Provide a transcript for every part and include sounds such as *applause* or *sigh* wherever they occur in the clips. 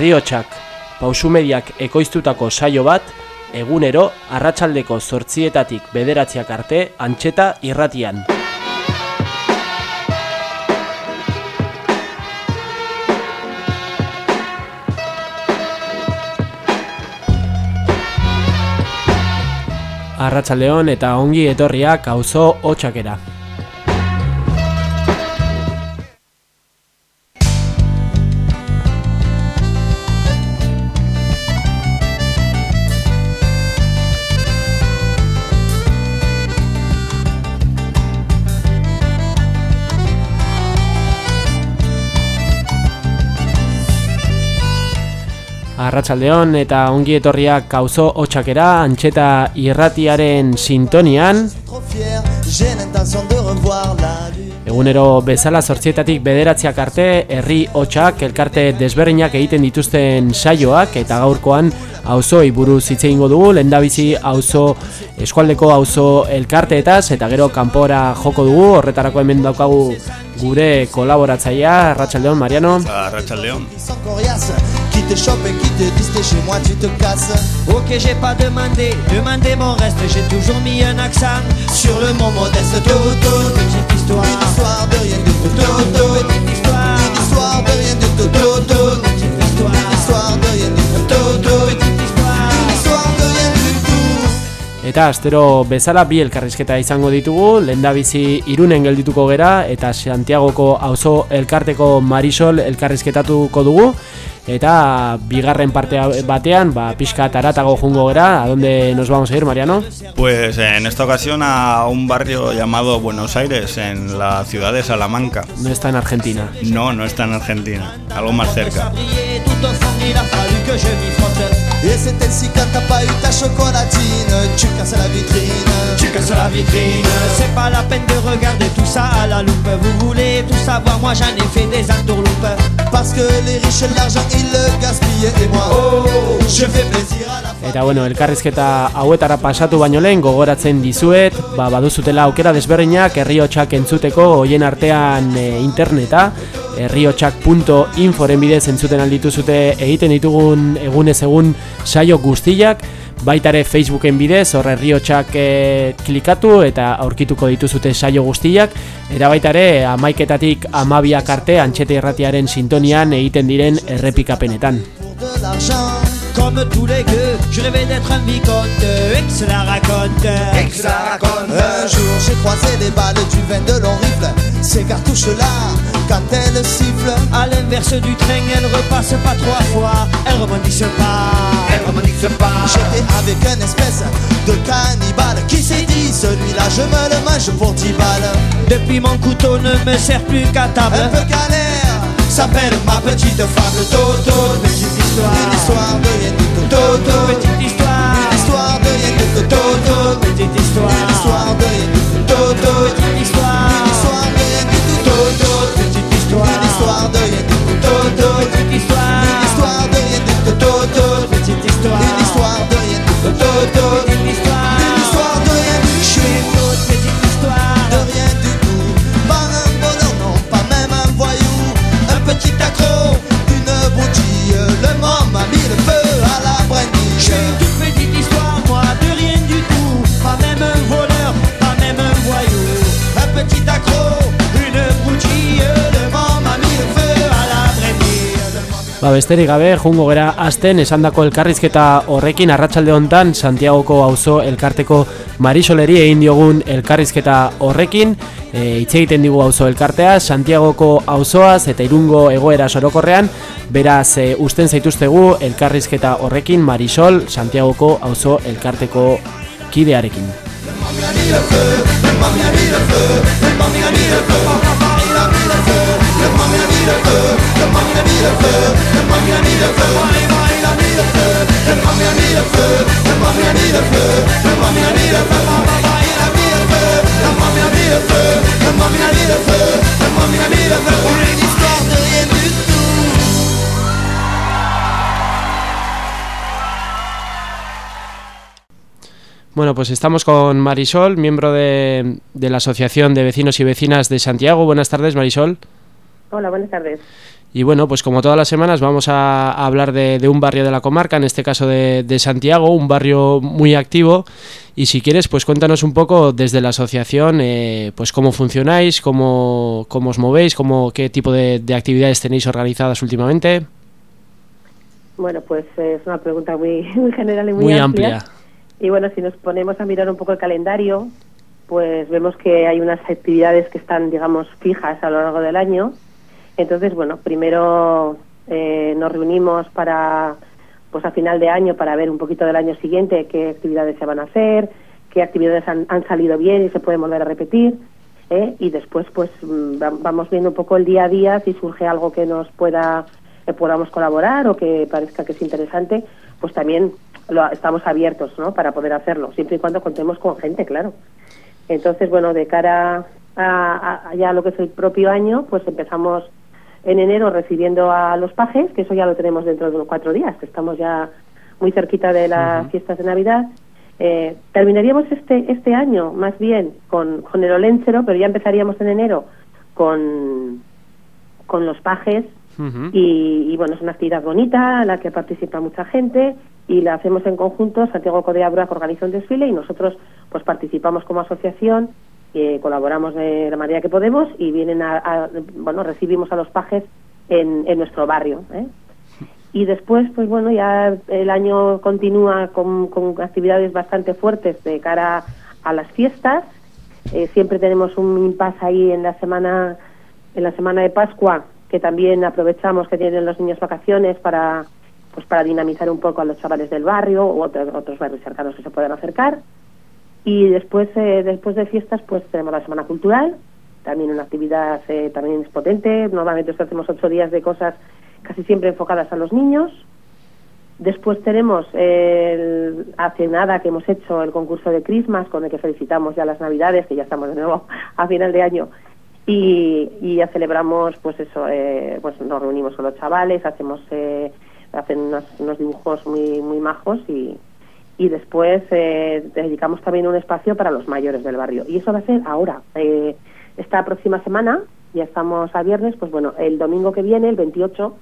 herriotsak, pausumediak ekoiztutako saio bat, egunero, arratsaldeko zortzietatik bederatziak arte, antxeta irratian. Arratsaldeon eta ongi etorriak auzo hotsakera. Arratsaldeon eta ongi etorriak auzo hotsakera antxeta irratiaren sintonian. Egunero bezala zortzietatik bederatziak arte herri hotsak elkarte desberdinak egiten dituzten saioak eta gaurkoan auzoi buruz hitze eingo dugu lehendabizi auzo eskualdeko auzo elkarteetaz eta gero kanpora joko dugu horretarako hemen daukagu gure kolaboratzailea Arratsaldeon Mariano. Arratsaldeon te chope et qui te disent t'es chez moi, tu te casses. Ok, j'ai pas demandé, demandé mon reste, j'ai toujours mis un accent sur le mot modeste. Toto, petite histoire, Une histoire de rien du tout. Toto, petite histoire, Une histoire de rien du tout. Toto, petite histoire, Une histoire de rien du tout. Toto, petite histoire. Une histoire de rien du tout. Eta astero bezala bi elkarrizketa izango ditugu, lehendabizi irunen geldituko gera eta Santiagoko auzo elkarteko Marisol elkarrizketatuko dugu eta bigarren parte batean, ba, pixka taratago jungo gera, a dónde nos vamos a ir, Mariano? Pues en esta ocasión a un barrio llamado Buenos Aires, en la ciudad de Salamanca. No está en Argentina. No, no está en Argentina, algo más cerca. Et c'est ainsi quand t'as pas eu ta chocolatine, tu casses la vitrine. Tu casses la vitrine. C'est pas la peine de regarder tout ça à la loupe. Vous voulez tout savoir, moi j'en ai fait des entourloupes. Parce que les riches, l'argent, ils le gaspillent. Et moi, Oh, je fais plaisir à la. Eta bueno, elkarrizketa hauetara pasatu baino lehen gogoratzen dizuet, ba, baduzutela aukera desberdinak herriotsak entzuteko hoien artean e, interneta, herriotsak.inforen bidez entzuten alditu zute egiten ditugun egunez egun saio guztiak, baitare Facebooken bidez, hor herriotsak e, klikatu eta aurkituko dituzute saio guztiak, eta baitare amaiketatik amabiak arte antxete irratiaren sintonian egiten diren errepikapenetan. Comme tous les gueux, je rêvais d'être un vicomte. Et que cela raconte. Et que cela raconte. Un jour j'ai croisé des balles du vin de long rifle Ces cartouches-là, quand elles sifflent À l'inverse du train, elle repasse pas trois fois. Elle rebondisse pas. Elle rebondisse pas. J'étais avec une espèce de cannibale Qui s'est dit, celui-là je me le mange pour 10 balles Depuis mon couteau ne me sert plus qu'à table. Un peu galère, s'appelle ma petite fable Toto, Petite histoire. une histoire de tout Toto, petite histoire. Une histoire de tout Toto, petite histoire Ba, besterik gabe, jungo gera azten esandako elkarrizketa horrekin arratsalde hontan Santiagoko auzo elkarteko Marisoleri egin diogun elkarrizketa horrekin e, hitz egiten digu auzo elkartea Santiagoko auzoaz eta irungo egoera sorokorrean beraz e, usten zaituztegu elkarrizketa horrekin Marisol Santiagoko auzo elkarteko kidearekin Bueno, pues estamos con Marisol, miembro de la Asociación de Vecinos y Vecinas de Santiago. Buenas tardes, Marisol. Hola, buenas tardes. Y bueno, pues como todas las semanas vamos a, a hablar de, de, un barrio de la comarca, en este caso de, de, Santiago, un barrio muy activo. Y si quieres, pues cuéntanos un poco desde la asociación, eh, pues cómo funcionáis, cómo, cómo os movéis, cómo, qué tipo de, de actividades tenéis organizadas últimamente. Bueno, pues eh, es una pregunta muy, *laughs* muy general y muy, muy amplia. amplia. Y bueno, si nos ponemos a mirar un poco el calendario, pues vemos que hay unas actividades que están, digamos, fijas a lo largo del año. Entonces, bueno, primero eh, nos reunimos para, pues a final de año, para ver un poquito del año siguiente qué actividades se van a hacer, qué actividades han, salido bien y se pueden volver a repetir. ¿eh? Y después, pues mm, vamos viendo un poco el día a día, si surge algo que nos pueda, que podamos colaborar o que parezca que es interesante, pues también lo, estamos abiertos, ¿no? Para poder hacerlo, siempre y cuando contemos con gente, claro. Entonces, bueno, de cara a, a ya lo que es el propio año, pues empezamos en enero recibiendo a los pajes, que eso ya lo tenemos dentro de unos cuatro días, que estamos ya muy cerquita de las uh -huh. fiestas de Navidad. Eh, terminaríamos este este año más bien con, con el Oléncero, pero ya empezaríamos en enero con, con los pajes. Uh -huh. y, y, bueno, es una actividad bonita en la que participa mucha gente y la hacemos en conjunto. Santiago Codea que organiza un desfile y nosotros pues participamos como asociación que colaboramos de la manera que podemos y vienen a, bueno, recibimos a los pajes en, en nuestro barrio. ¿eh? Y después, pues bueno, ya el año continúa con, con actividades bastante fuertes de cara a las fiestas. Eh, siempre tenemos un impasse ahí en la semana en la semana de Pascua que también aprovechamos que tienen los niños vacaciones para pues para dinamizar un poco a los chavales del barrio u otros, otros barrios cercanos que se puedan acercar. Y después, eh, después de fiestas, pues tenemos la Semana Cultural, también una actividad eh, también es potente. Normalmente hacemos ocho días de cosas casi siempre enfocadas a los niños. Después tenemos, eh, el, hace nada que hemos hecho el concurso de Christmas, con el que felicitamos ya las Navidades, que ya estamos de nuevo *laughs* a final de año. Y, y ya celebramos, pues eso, eh, pues nos reunimos con los chavales, hacemos, eh, hacen unos, unos dibujos muy, muy majos y, y después eh, dedicamos también un espacio para los mayores del barrio. Y eso va a ser ahora, eh, esta próxima semana, ya estamos a viernes, pues bueno, el domingo que viene, el 28,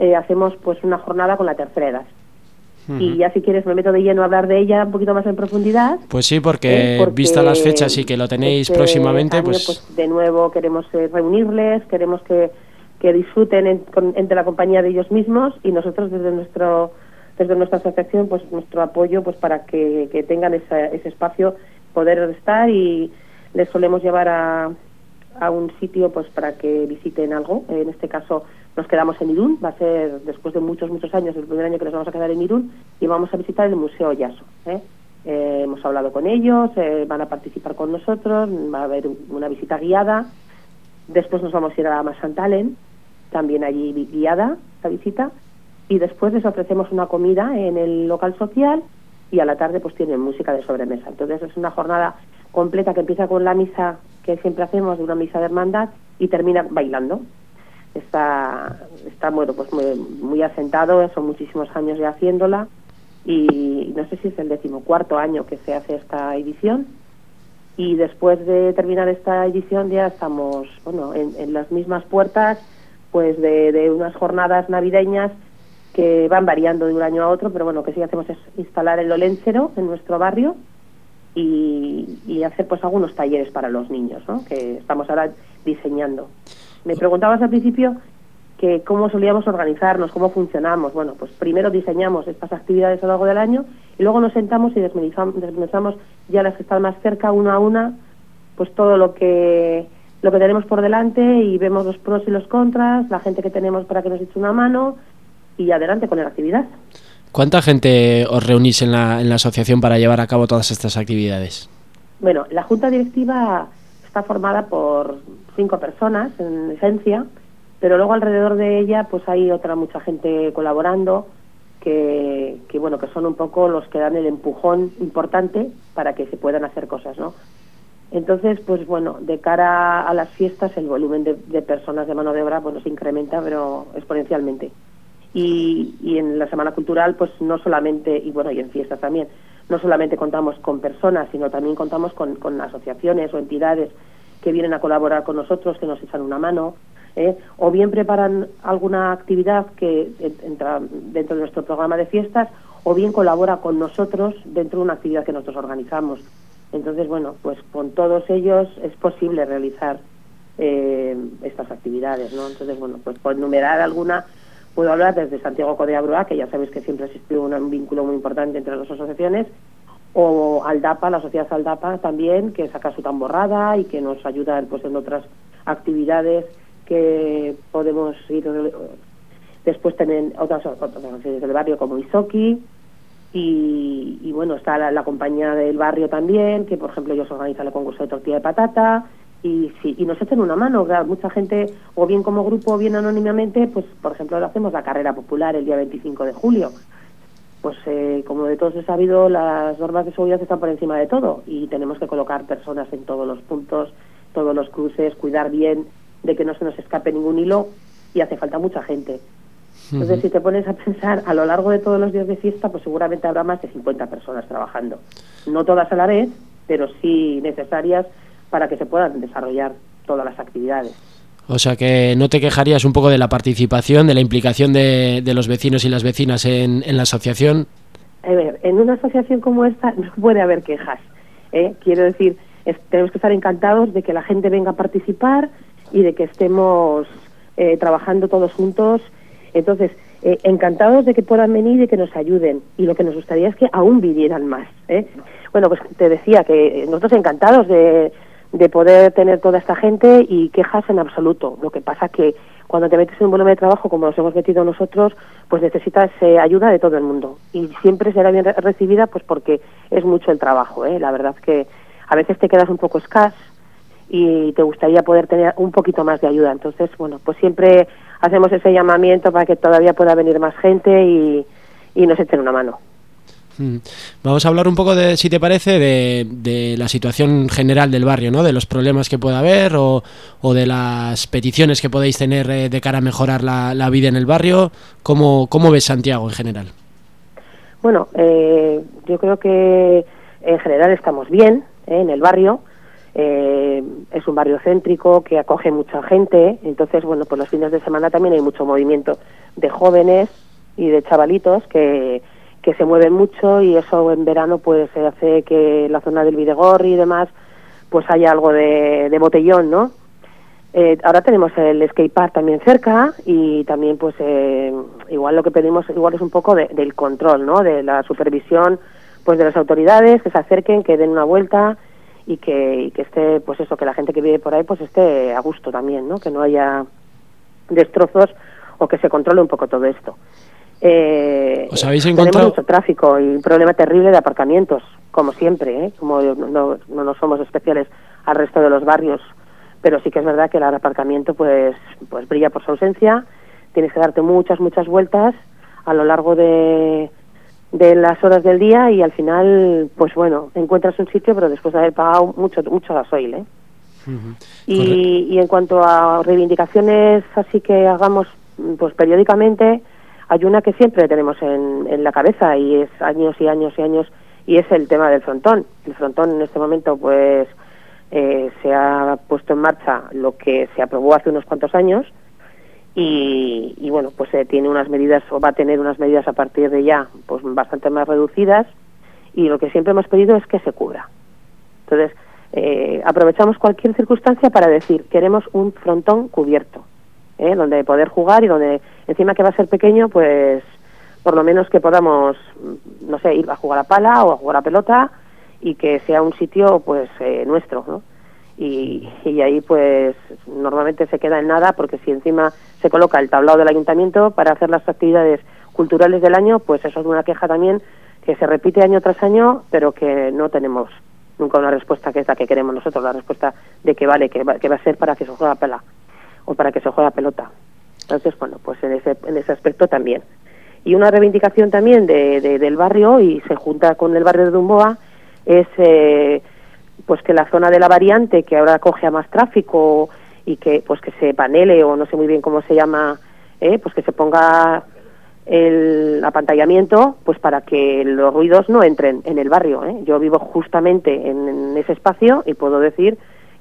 eh, hacemos pues una jornada con la tercera edad. Uh -huh. Y ya si quieres me meto de lleno a hablar de ella un poquito más en profundidad. Pues sí, porque, eh, porque vista las fechas y que lo tenéis este próximamente, año, pues... pues... De nuevo queremos eh, reunirles, queremos que, que disfruten en, con, entre la compañía de ellos mismos y nosotros desde nuestro desde nuestra asociación pues nuestro apoyo pues para que, que tengan esa, ese espacio poder estar y les solemos llevar a, a un sitio pues para que visiten algo. En este caso nos quedamos en Irún. Va a ser después de muchos muchos años el primer año que nos vamos a quedar en Irún y vamos a visitar el museo Yaso ¿eh? Eh, hemos hablado con ellos eh, van a participar con nosotros va a haber una visita guiada. Después nos vamos a ir a Masantalen también allí guiada la visita y después les ofrecemos una comida en el local social y a la tarde pues tienen música de sobremesa. Entonces es una jornada completa que empieza con la misa que siempre hacemos de una misa de hermandad y termina bailando. Está, está bueno, pues muy, muy asentado, son muchísimos años ya haciéndola y no sé si es el decimocuarto año que se hace esta edición y después de terminar esta edición ya estamos bueno en, las mismas puertas pues de unas jornadas navideñas que van variando de un año a otro, pero bueno, que sí hacemos es instalar el oléncero en nuestro barrio y, y, hacer pues algunos talleres para los niños, ¿no? que estamos ahora diseñando. Me preguntabas al principio que cómo solíamos organizarnos, cómo funcionamos. Bueno, pues primero diseñamos estas actividades a lo largo del año y luego nos sentamos y desmenuzamos ya las que están más cerca, una a una, pues todo lo que lo que tenemos por delante y vemos los pros y los contras, la gente que tenemos para que nos eche una mano y adelante con la actividad. ¿Cuánta gente os reunís en la, en la asociación para llevar a cabo todas estas actividades? Bueno, la junta directiva está formada por cinco personas, en esencia, pero luego alrededor de ella pues hay otra mucha gente colaborando que, que bueno que son un poco los que dan el empujón importante para que se puedan hacer cosas, ¿no? Entonces, pues bueno, de cara a las fiestas el volumen de, de personas de mano de obra bueno se incrementa, pero exponencialmente. Y, y, en la Semana Cultural, pues no solamente, y bueno, y en fiestas también, no solamente contamos con personas, sino también contamos con, con asociaciones o entidades que vienen a colaborar con nosotros, que nos echan una mano. ¿eh? o bien preparan alguna actividad que entra dentro de nuestro programa de fiestas, o bien colabora con nosotros dentro de una actividad que nosotros organizamos. Entonces, bueno, pues con todos ellos es posible realizar eh, estas actividades, ¿no? Entonces, bueno, pues por enumerar alguna, puedo hablar desde Santiago Codea que ya sabéis que siempre ha existido un vínculo muy importante entre las asociaciones, o Aldapa, la sociedad Aldapa también, que saca su tamborrada y que nos ayuda pues en otras actividades que podemos ir después tener otras organizaciones del barrio como Isoki y, bueno está la, compañía del barrio también que por ejemplo ellos organizan el concurso de tortilla de patata y sí, y nos echan una mano mucha gente o bien como grupo o bien anónimamente pues por ejemplo lo hacemos la carrera popular el día 25 de julio pues eh, como de todos he sabido las normas de seguridad están por encima de todo y tenemos que colocar personas en todos los puntos todos los cruces cuidar bien de que no se nos escape ningún hilo y hace falta mucha gente. Entonces, si te pones a pensar, a lo largo de todos los días de fiesta, pues seguramente habrá más de 50 personas trabajando. No todas a la vez, pero sí necesarias para que se puedan desarrollar todas las actividades. O sea que no te quejarías un poco de la participación, de la implicación de, los vecinos y las vecinas en, la asociación. A ver, en una asociación como esta *laughs* no puede haber quejas. ¿eh? Quiero decir, tenemos que estar encantados de que la gente venga a participar, y de que estemos eh, trabajando todos juntos. Entonces, eh, encantados de que puedan venir y de que nos ayuden. Y lo que nos gustaría es que aún vinieran más. ¿eh? Bueno, pues te decía que nosotros encantados de, de poder tener toda esta gente y quejas en absoluto. Lo que pasa que cuando te metes en un volumen de trabajo como nos hemos metido nosotros, pues necesitas ayuda de todo el mundo. Y siempre será bien recibida pues porque es mucho el trabajo. ¿eh? La verdad que a veces te quedas un poco escaso y te gustaría poder tener un poquito más de ayuda. Entonces, bueno, pues siempre hacemos ese llamamiento para que todavía pueda venir más gente y, y nos echen una mano. Mm. Vamos a hablar un poco de, si te parece, de, de, la situación general del barrio, ¿no? De los problemas que pueda haber o, de las peticiones que podéis tener eh, de cara a mejorar la, la vida en el barrio. ¿Cómo, ¿Cómo, ves Santiago en general? Bueno, eh, yo creo que en general estamos bien ¿eh? en el barrio. Eh, es un barrio céntrico que acoge mucha gente, entonces, bueno, pues los fines de semana también hay mucho movimiento de jóvenes y de chavalitos que, que se mueven mucho y eso en verano pues hace que la zona del Videgorri y demás pues haya algo de, botellón, ¿no? Eh, ahora tenemos el skate park también cerca y también pues eh, igual lo que pedimos igual es un poco del control, ¿no? De la supervisión pues de las autoridades que se acerquen, que den una vuelta y que, que esté, pues eso, que la gente que vive por ahí pues esté a gusto también, ¿no? Que no haya destrozos o que se controle un poco todo esto. Eh, ¿Os habéis encontrado? Tenemos mucho tráfico y un problema terrible de aparcamientos, como siempre, ¿eh? como no, no, no somos especiales al resto de los barrios, pero sí que es verdad que el aparcamiento pues, pues brilla por su ausencia, tienes que darte muchas, muchas vueltas a lo largo de, de las horas del día y al final, pues bueno, encuentras un sitio, pero después de haber pagado mucho, mucho gasoil, ¿eh? y, y, en cuanto a reivindicaciones así que hagamos pues periódicamente, hay una que siempre tenemos en, en la cabeza y es años y años y años y es el tema del frontón. El frontón en este momento pues eh, se ha puesto en marcha lo que se aprobó hace unos cuantos años, y, bueno, pues eh, tiene unas medidas o va a tener unas medidas a partir de ya pues bastante más reducidas y lo que siempre hemos pedido es que se cubra. Entonces, eh, aprovechamos cualquier circunstancia para decir, queremos un frontón cubierto, ¿eh? donde poder jugar y donde encima que va a ser pequeño, pues por lo menos que podamos, no sé, ir a jugar a pala o a jugar a pelota y que sea un sitio pues eh, nuestro, ¿no? y, y, ahí pues normalmente se queda en nada porque si encima se coloca el tablado del ayuntamiento para hacer las actividades culturales del año, pues eso es una queja también que se repite año tras año, pero que no tenemos nunca una respuesta que es la que queremos nosotros, la respuesta de que vale, que va, que va a ser para que se juegue a pela o para que se juegue a pelota. Entonces, bueno, pues en ese, en ese aspecto también. Y una reivindicación también de, de del barrio, y se junta con el barrio de Dumboa, es... Eh, pues que la zona de la variante que ahora coge a más tráfico y que pues que se panele o no sé muy bien cómo se llama ¿eh? pues que se ponga el apantallamiento pues para que los ruidos no entren en el barrio ¿eh? yo vivo justamente en, ese espacio y puedo decir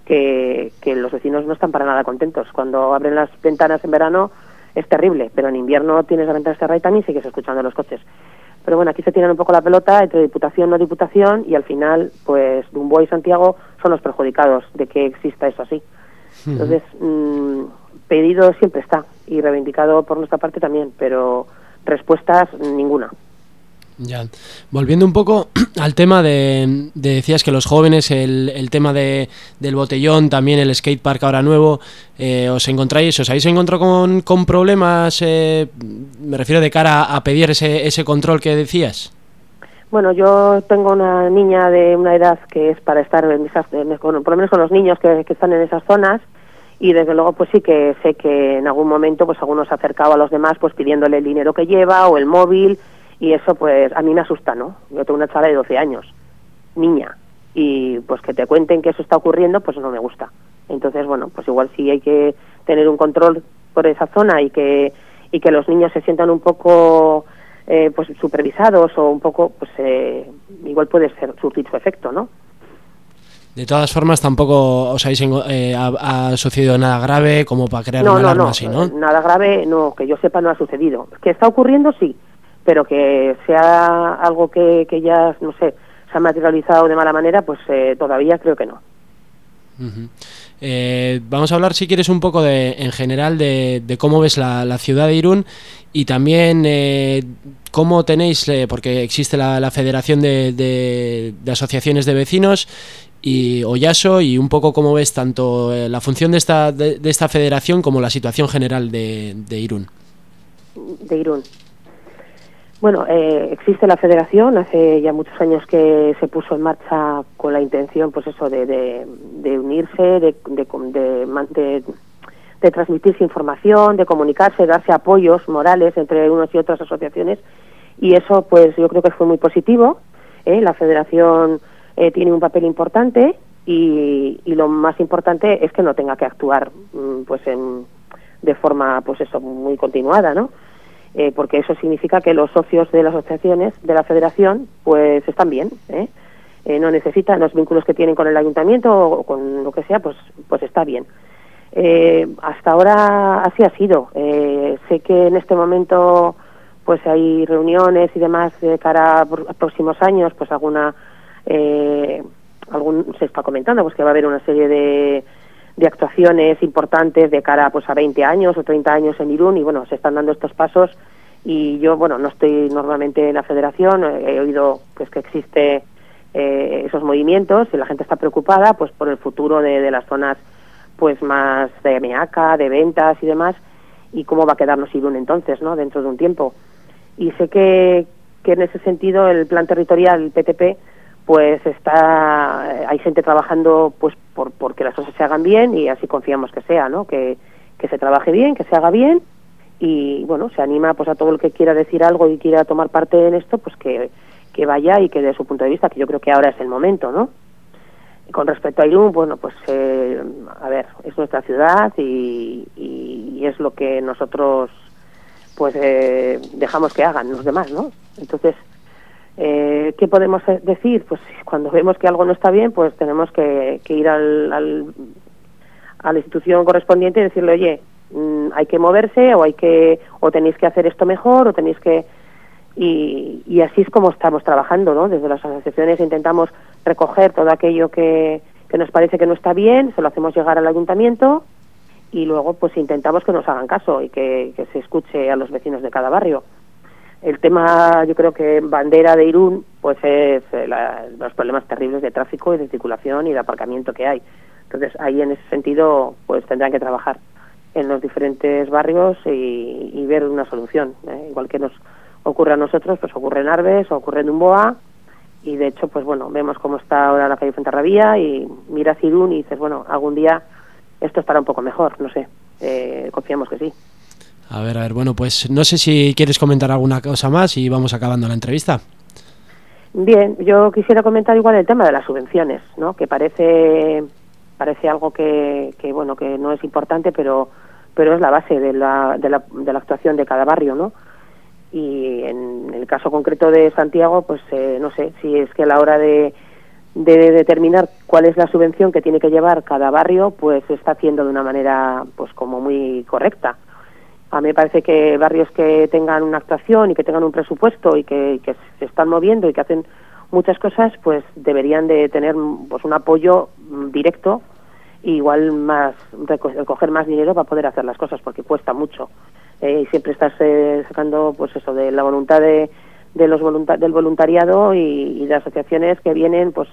que, que los vecinos no están para nada contentos. Cuando abren las ventanas en verano es terrible, pero en invierno tienes las ventanas cerradas y también sigues escuchando los coches. Pero bueno, aquí se tiran un poco la pelota entre diputación no diputación y al final, pues Dumbo y Santiago son los perjudicados de que exista eso así. Entonces, mm, pedido siempre está y reivindicado por nuestra parte también, pero respuestas ninguna. Ya. Volviendo un poco *clears throat* al tema de, de decías que los jóvenes, el, el tema de, del botellón, también el skatepark ahora nuevo, eh, os encontráis, os habéis encontrado con, con problemas, eh, me refiero de cara a pedir ese, ese control que decías. Bueno, yo tengo una niña de una edad que es para estar en esas, en- con- por lo menos con los niños que, que están en esas zonas y desde luego pues sí que sé que en algún momento pues alguno se ha acercado a los demás pues pidiéndole el dinero que lleva o el móvil y eso pues a mí me asusta, ¿no? Yo tengo una chavala de 12 años, niña, y pues que te cuenten que eso está ocurriendo pues no me gusta. Entonces, bueno, pues igual sí hay que tener un control por esa zona y que y que los niños se sientan un poco eh, pues supervisados o un poco pues eh, igual puede ser surtir su efecto, ¿no? De todas formas, tampoco os habéis eh, ha, ha sucedido nada grave como para crear no, una no, alarma no, así, ¿no? eh, nada grave, no, que yo sepa no ha sucedido. Que está ocurriendo, sí, pero que sea algo que, que ya, no sé, se ha materializado de mala manera, pues eh, todavía creo que no. Eh, vamos a hablar, si quieres, un poco de, en general de, de cómo ves la, la ciudad de Irún y también eh, cómo tenéis, eh, porque existe la, la Federación de, de- de Asociaciones de Vecinos y Oyaso y un poco cómo ves tanto la función de esta, de, esta federación como la situación general de Irún. de Irún. Bueno, eh, existe la federación, hace ya muchos años que se puso en marcha con la intención, pues eso, de, de, unirse, de, de- de transmitirse información, de comunicarse, de darse apoyos morales entre unas y otras asociaciones, y eso, pues yo creo que fue muy positivo. ¿eh? La federación eh, tiene un papel importante y, y lo más importante es que no tenga que actuar, mm, pues en, de forma, pues eso, muy continuada, ¿no? Eh, porque eso significa que los socios de las asociaciones de la federación pues están bien ¿eh? Eh, no necesitan los vínculos que tienen con el ayuntamiento o con lo que sea pues pues está bien Eh, hasta ahora así ha sido Eh, sé que en este momento pues hay reuniones y demás de cara a pr- a próximos años pues alguna algún se está comentando pues que va a haber una serie de de actuaciones importantes de cara pues a 20 años o 30 años en Irún y bueno, se están dando estos pasos y yo bueno, no estoy normalmente en la federación, eh, he oído pues que existe eh, esos movimientos y la gente está preocupada pues por el futuro de, de las zonas pues más de meaca, de ventas y demás y cómo va a quedarnos Irún entonces, ¿no? dentro de un tiempo. Y sé que, que en ese sentido el plan territorial, el PTP, pues está eh, hay gente trabajando pues por porque las cosas se hagan bien y así confiamos que sea no que, que se trabaje bien que se haga bien y bueno se anima pues a todo el que quiera decir algo y quiera tomar parte en esto pues que, que vaya y que dé su punto de vista que yo creo que ahora es el momento no Y con respecto a Irún bueno pues eh, a ver es nuestra ciudad y, y es lo que nosotros pues eh, dejamos que hagan los demás no entonces eh, ¿Qué podemos eh, decir? Pues cuando vemos que algo no está bien, pues tenemos que, que ir al, al- a la institución correspondiente y decirle, oye, mm, hay que moverse o hay que o tenéis que hacer esto mejor o tenéis que y, así es como estamos trabajando, ¿no? Desde las asociaciones intentamos recoger todo aquello que, que nos parece que no está bien, se lo hacemos llegar al ayuntamiento y luego pues intentamos que nos hagan caso y que se escuche a los vecinos de cada barrio. El tema, yo creo que bandera de Irún, pues es eh, la- los problemas terribles de tráfico y de circulación y de aparcamiento que hay. Entonces, ahí en ese sentido, pues tendrán que trabajar en los diferentes barrios y, ver una solución. ¿eh? Igual que nos ocurre a nosotros, pues ocurre en Arbes, ocurre en Umboa, y de hecho, pues bueno, vemos cómo está ahora la calle Fuenterrabía y miras Irún y dices, bueno, algún día esto estará un poco mejor, no sé, eh, confiamos que sí. A ver, a ver, bueno, pues no sé si quieres comentar alguna cosa más y vamos acabando la entrevista. Bien, yo quisiera comentar igual el tema de las subvenciones, ¿no? Que parece parece algo que, que bueno que no es importante, pero pero es la base de la, de la, de la actuación de cada barrio, ¿no? Y en el caso concreto de Santiago, pues eh, no sé si es que a la hora de, de determinar cuál es la subvención que tiene que llevar cada barrio, pues está haciendo de una manera pues como muy correcta. A mí me parece que barrios que tengan una actuación y que tengan un presupuesto y que, que se están moviendo y que hacen muchas cosas, pues deberían de tener pues un apoyo directo y igual más reco- recoger más dinero para poder hacer las cosas porque cuesta mucho. Eh, y siempre estás eh, sacando pues eso de la voluntad de, de los del voluntariado y, de asociaciones que vienen pues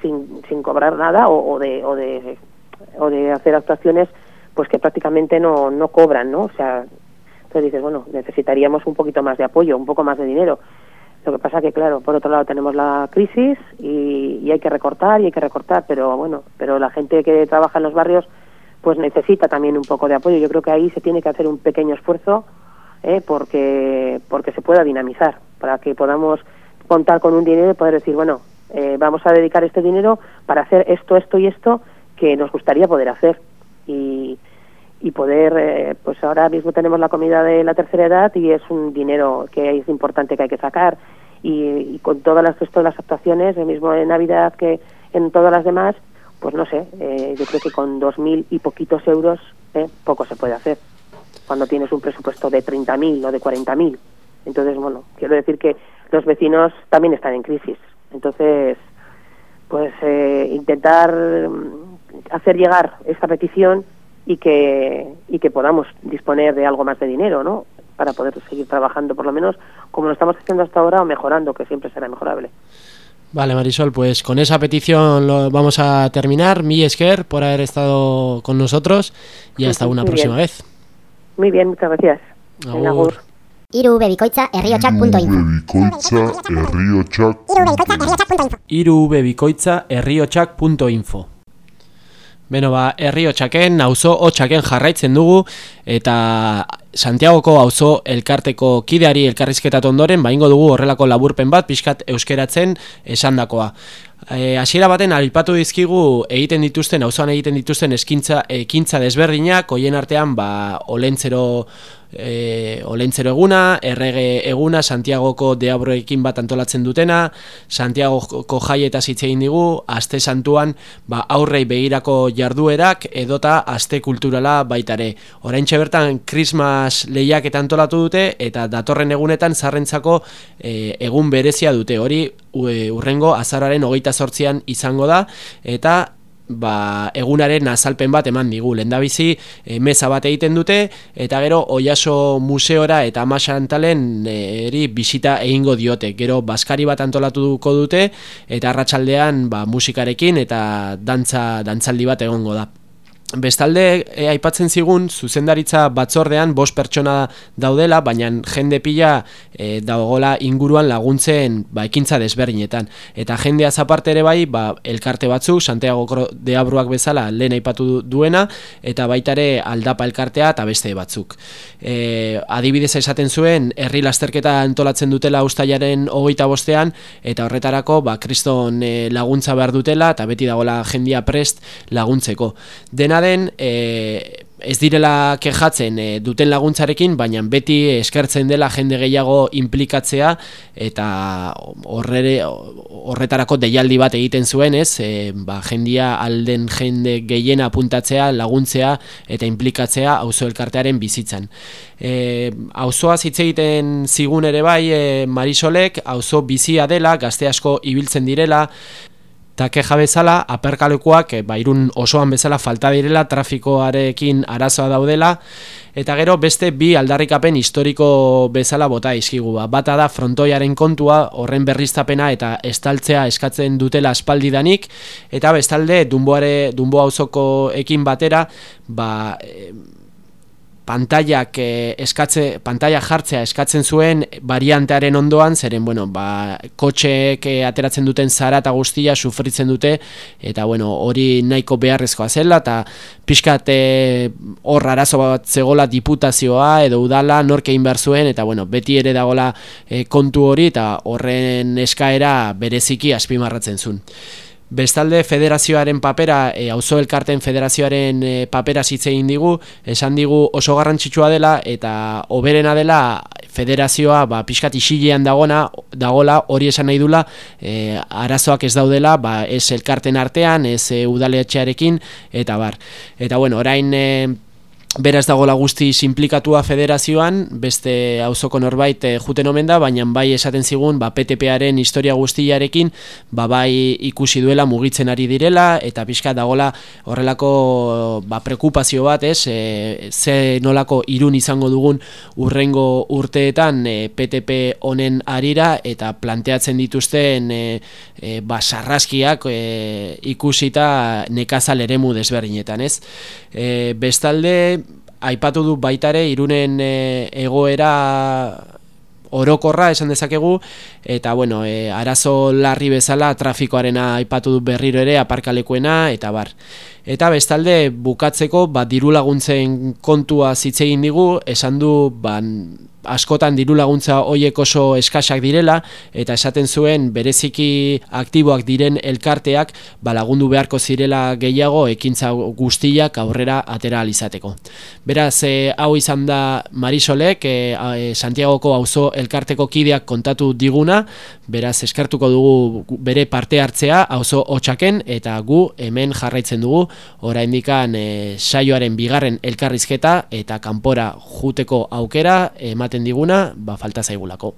sin, sin cobrar nada o de, o de o de hacer actuaciones pues que prácticamente no, no cobran, ¿no? O sea, entonces dices, bueno, necesitaríamos un poquito más de apoyo, un poco más de dinero. Lo que pasa que, claro, por otro lado tenemos la crisis y, y hay que recortar y hay que recortar, pero bueno, pero la gente que trabaja en los barrios pues necesita también un poco de apoyo. Yo creo que ahí se tiene que hacer un pequeño esfuerzo ¿eh? porque porque se pueda dinamizar, para que podamos contar con un dinero y poder decir, bueno, eh, vamos a dedicar este dinero para hacer esto, esto y esto que nos gustaría poder hacer. Y, y poder, eh, pues ahora mismo tenemos la comida de la tercera edad y es un dinero que es importante que hay que sacar. Y, y con todas las, todas las actuaciones, el mismo en Navidad que en todas las demás, pues no sé, eh, yo creo que con dos mil y poquitos euros eh, poco se puede hacer cuando tienes un presupuesto de 30.000 o de 40.000. Entonces, bueno, quiero decir que los vecinos también están en crisis. Entonces, pues eh, intentar mm, hacer llegar esta petición y que, y que podamos disponer de algo más de dinero, ¿no? Para poder seguir trabajando, por lo menos como lo estamos haciendo hasta ahora, o mejorando, que siempre será mejorable. Vale, Marisol, pues con esa petición lo vamos a terminar. Mi esker por haber estado con nosotros y hasta una Muy próxima bien. vez. Muy bien, muchas gracias. Agur. agur. Hiru bebikoitza herriotxak.info Bebikoitza herriotxak irubebikoitza herriotxak.info Beno ba, herriotxaken, auzo hotxaken jarraitzen dugu eta Santiagoko auzo elkarteko kideari elkarrizketat ondoren baingo dugu horrelako laburpen bat pixkat euskeratzen esandakoa. E, hasiera baten aipatu dizkigu egiten dituzten auzoan egiten dituzten eskintza ekintza desberdinak hoien artean ba olentzero e, olentzero eguna, errege eguna Santiagoko deabroekin bat antolatzen dutena, Santiagoko jaietaz hitz egin digu, aste santuan ba, aurrei begirako jarduerak edota aste kulturala baitare. Oraintxe bertan Christmas lehiak eta antolatu dute eta datorren egunetan zarrentzako e, egun berezia dute. Hori u- urrengo azararen hogeita sortzian izango da eta ba, egunaren azalpen bat eman digu. Lendabizi e, meza bat egiten dute eta gero Oiaso museora eta Amasantalen eri bisita egingo diote. Gero baskari bat antolatuko dute eta arratsaldean ba, musikarekin eta dantza dantzaldi bat egongo da. Bestalde, e, aipatzen zigun, zuzendaritza batzordean bost pertsona daudela, baina jende pila e, dagoela inguruan laguntzen ba, ekintza desberdinetan. Eta jendea aparte ere bai, ba, elkarte batzuk, Santiago de Abruak bezala lehen aipatu du- duena, eta baita ere aldapa elkartea eta beste batzuk. E, adibidez esaten zuen, herri lasterketa antolatzen dutela ustailaren hogeita bostean, eta horretarako ba, kriston e, laguntza behar dutela, eta beti dagoela jendia prest laguntzeko. Dena den, e, ez direla kejatzen e, duten laguntzarekin, baina beti eskertzen dela jende gehiago implikatzea eta horrere, horretarako deialdi bat egiten zuen, ez? E, ba, jendia alden jende gehiena apuntatzea, laguntzea eta implikatzea auzo elkartearen bizitzan. E, auzoaz hitz egiten zigun ere bai e, Marisolek, auzo bizia dela, gazte asko ibiltzen direla, eta keja bezala, aperkalekoak e, ba, irun osoan bezala falta direla, trafikoarekin arazoa daudela, eta gero beste bi aldarrikapen historiko bezala bota izkigu. Ba. Bata da frontoiaren kontua, horren berriztapena eta estaltzea eskatzen dutela aspaldidanik, eta bestalde Dunboare, Dunbo auzoko ekin batera, ba, e, pantaiak eh, eskatze pantaila jartzea eskatzen zuen variantearen ondoan zeren bueno ba kotxeek eh, ateratzen duten zara eta guztia sufritzen dute eta bueno hori nahiko beharrezkoa zela eta pixkat eh, hor arazo bat zegola diputazioa edo udala nork egin behar zuen eta bueno beti ere dagola eh, kontu hori eta horren eskaera bereziki azpimarratzen zuen Bestalde federazioaren papera, e, auzo elkarten federazioaren e, papera zitze egin digu, esan digu oso garrantzitsua dela eta oberena dela federazioa ba, pixkat isilean dagona, dagola hori esan nahi dula e, arazoak ez daudela, ba, ez elkarten artean, ez e, udaletxearekin, eta bar. Eta bueno, orain... E, Beraz dagola guzti simplikatua federazioan, beste auzoko norbait e, juten omen da, baina bai esaten zigun ba, PTParen historia guztiarekin ba, bai ikusi duela mugitzen ari direla, eta pixka dagola horrelako ba, prekupazio bat, ez, e, ze nolako irun izango dugun urrengo urteetan e, PTP honen arira, eta planteatzen dituzten e, e, ba, sarraskiak e, ikusita nekazal eremu desberdinetan, ez. E, bestalde, aipatu du baitare irunen e, egoera orokorra esan dezakegu eta bueno, e, arazo larri bezala trafikoarena aipatu du berriro ere aparkalekuena eta bar. Eta bestalde bukatzeko bat diru laguntzen kontua zitzegin digu, esan du ban, askotan diru laguntza hoiek oso eskasak direla eta esaten zuen bereziki aktiboak diren elkarteak ba lagundu beharko zirela gehiago ekintza guztiak aurrera atera izateko. Beraz, e, hau izan da Marisolek e, Santiagoko auzo elkarteko kideak kontatu diguna, beraz eskartuko dugu bere parte hartzea auzo hotsaken eta gu hemen jarraitzen dugu oraindikan e, saioaren bigarren elkarrizketa eta kanpora juteko aukera ematen diguna, ba falta zaigulako.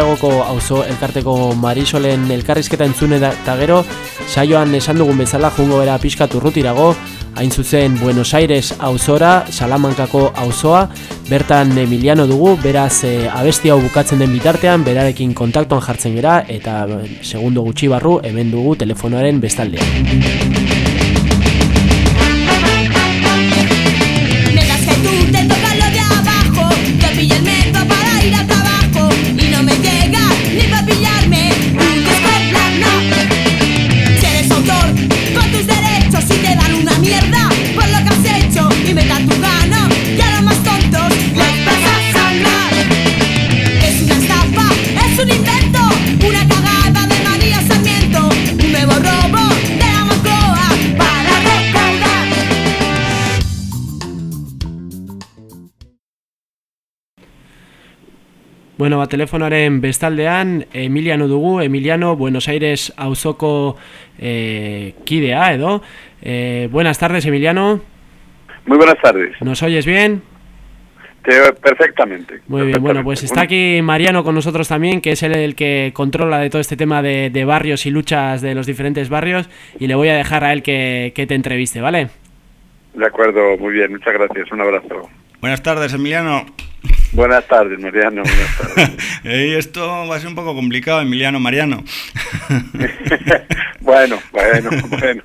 Santiagoko auzo elkarteko Marisolen elkarrizketa entzune da- eta gero, saioan esan dugun bezala jungo bera pixkat urrutirago, hain zuzen Buenos Aires auzora, Salamankako auzoa, bertan Emiliano dugu, beraz e, abesti hau bukatzen den bitartean, berarekin kontaktuan jartzen gera, eta eh, segundo gutxi barru, hemen dugu telefonoaren bestaldean. Bueno, ba, telefonoaren bestaldean, Emiliano dugu, Emiliano, Buenos Aires auzoko eh, kidea, edo. Eh, buenas tardes, Emiliano. Muy buenas tardes. ¿Nos oyes bien? Te oigo perfectamente. Muy bien, bueno, pues está aquí Mariano con nosotros también, que es el que controla de todo este tema de, de barrios y luchas de los diferentes barrios, y le voy a dejar a él que, que te entreviste, ¿vale? De acuerdo, muy bien, muchas gracias. Un abrazo. Buenas tardes, Emiliano. Buenas tardes, Mariano. Buenas tardes. *laughs* Esto va a ser un poco complicado, Emiliano Mariano. *laughs* bueno, bueno, bueno.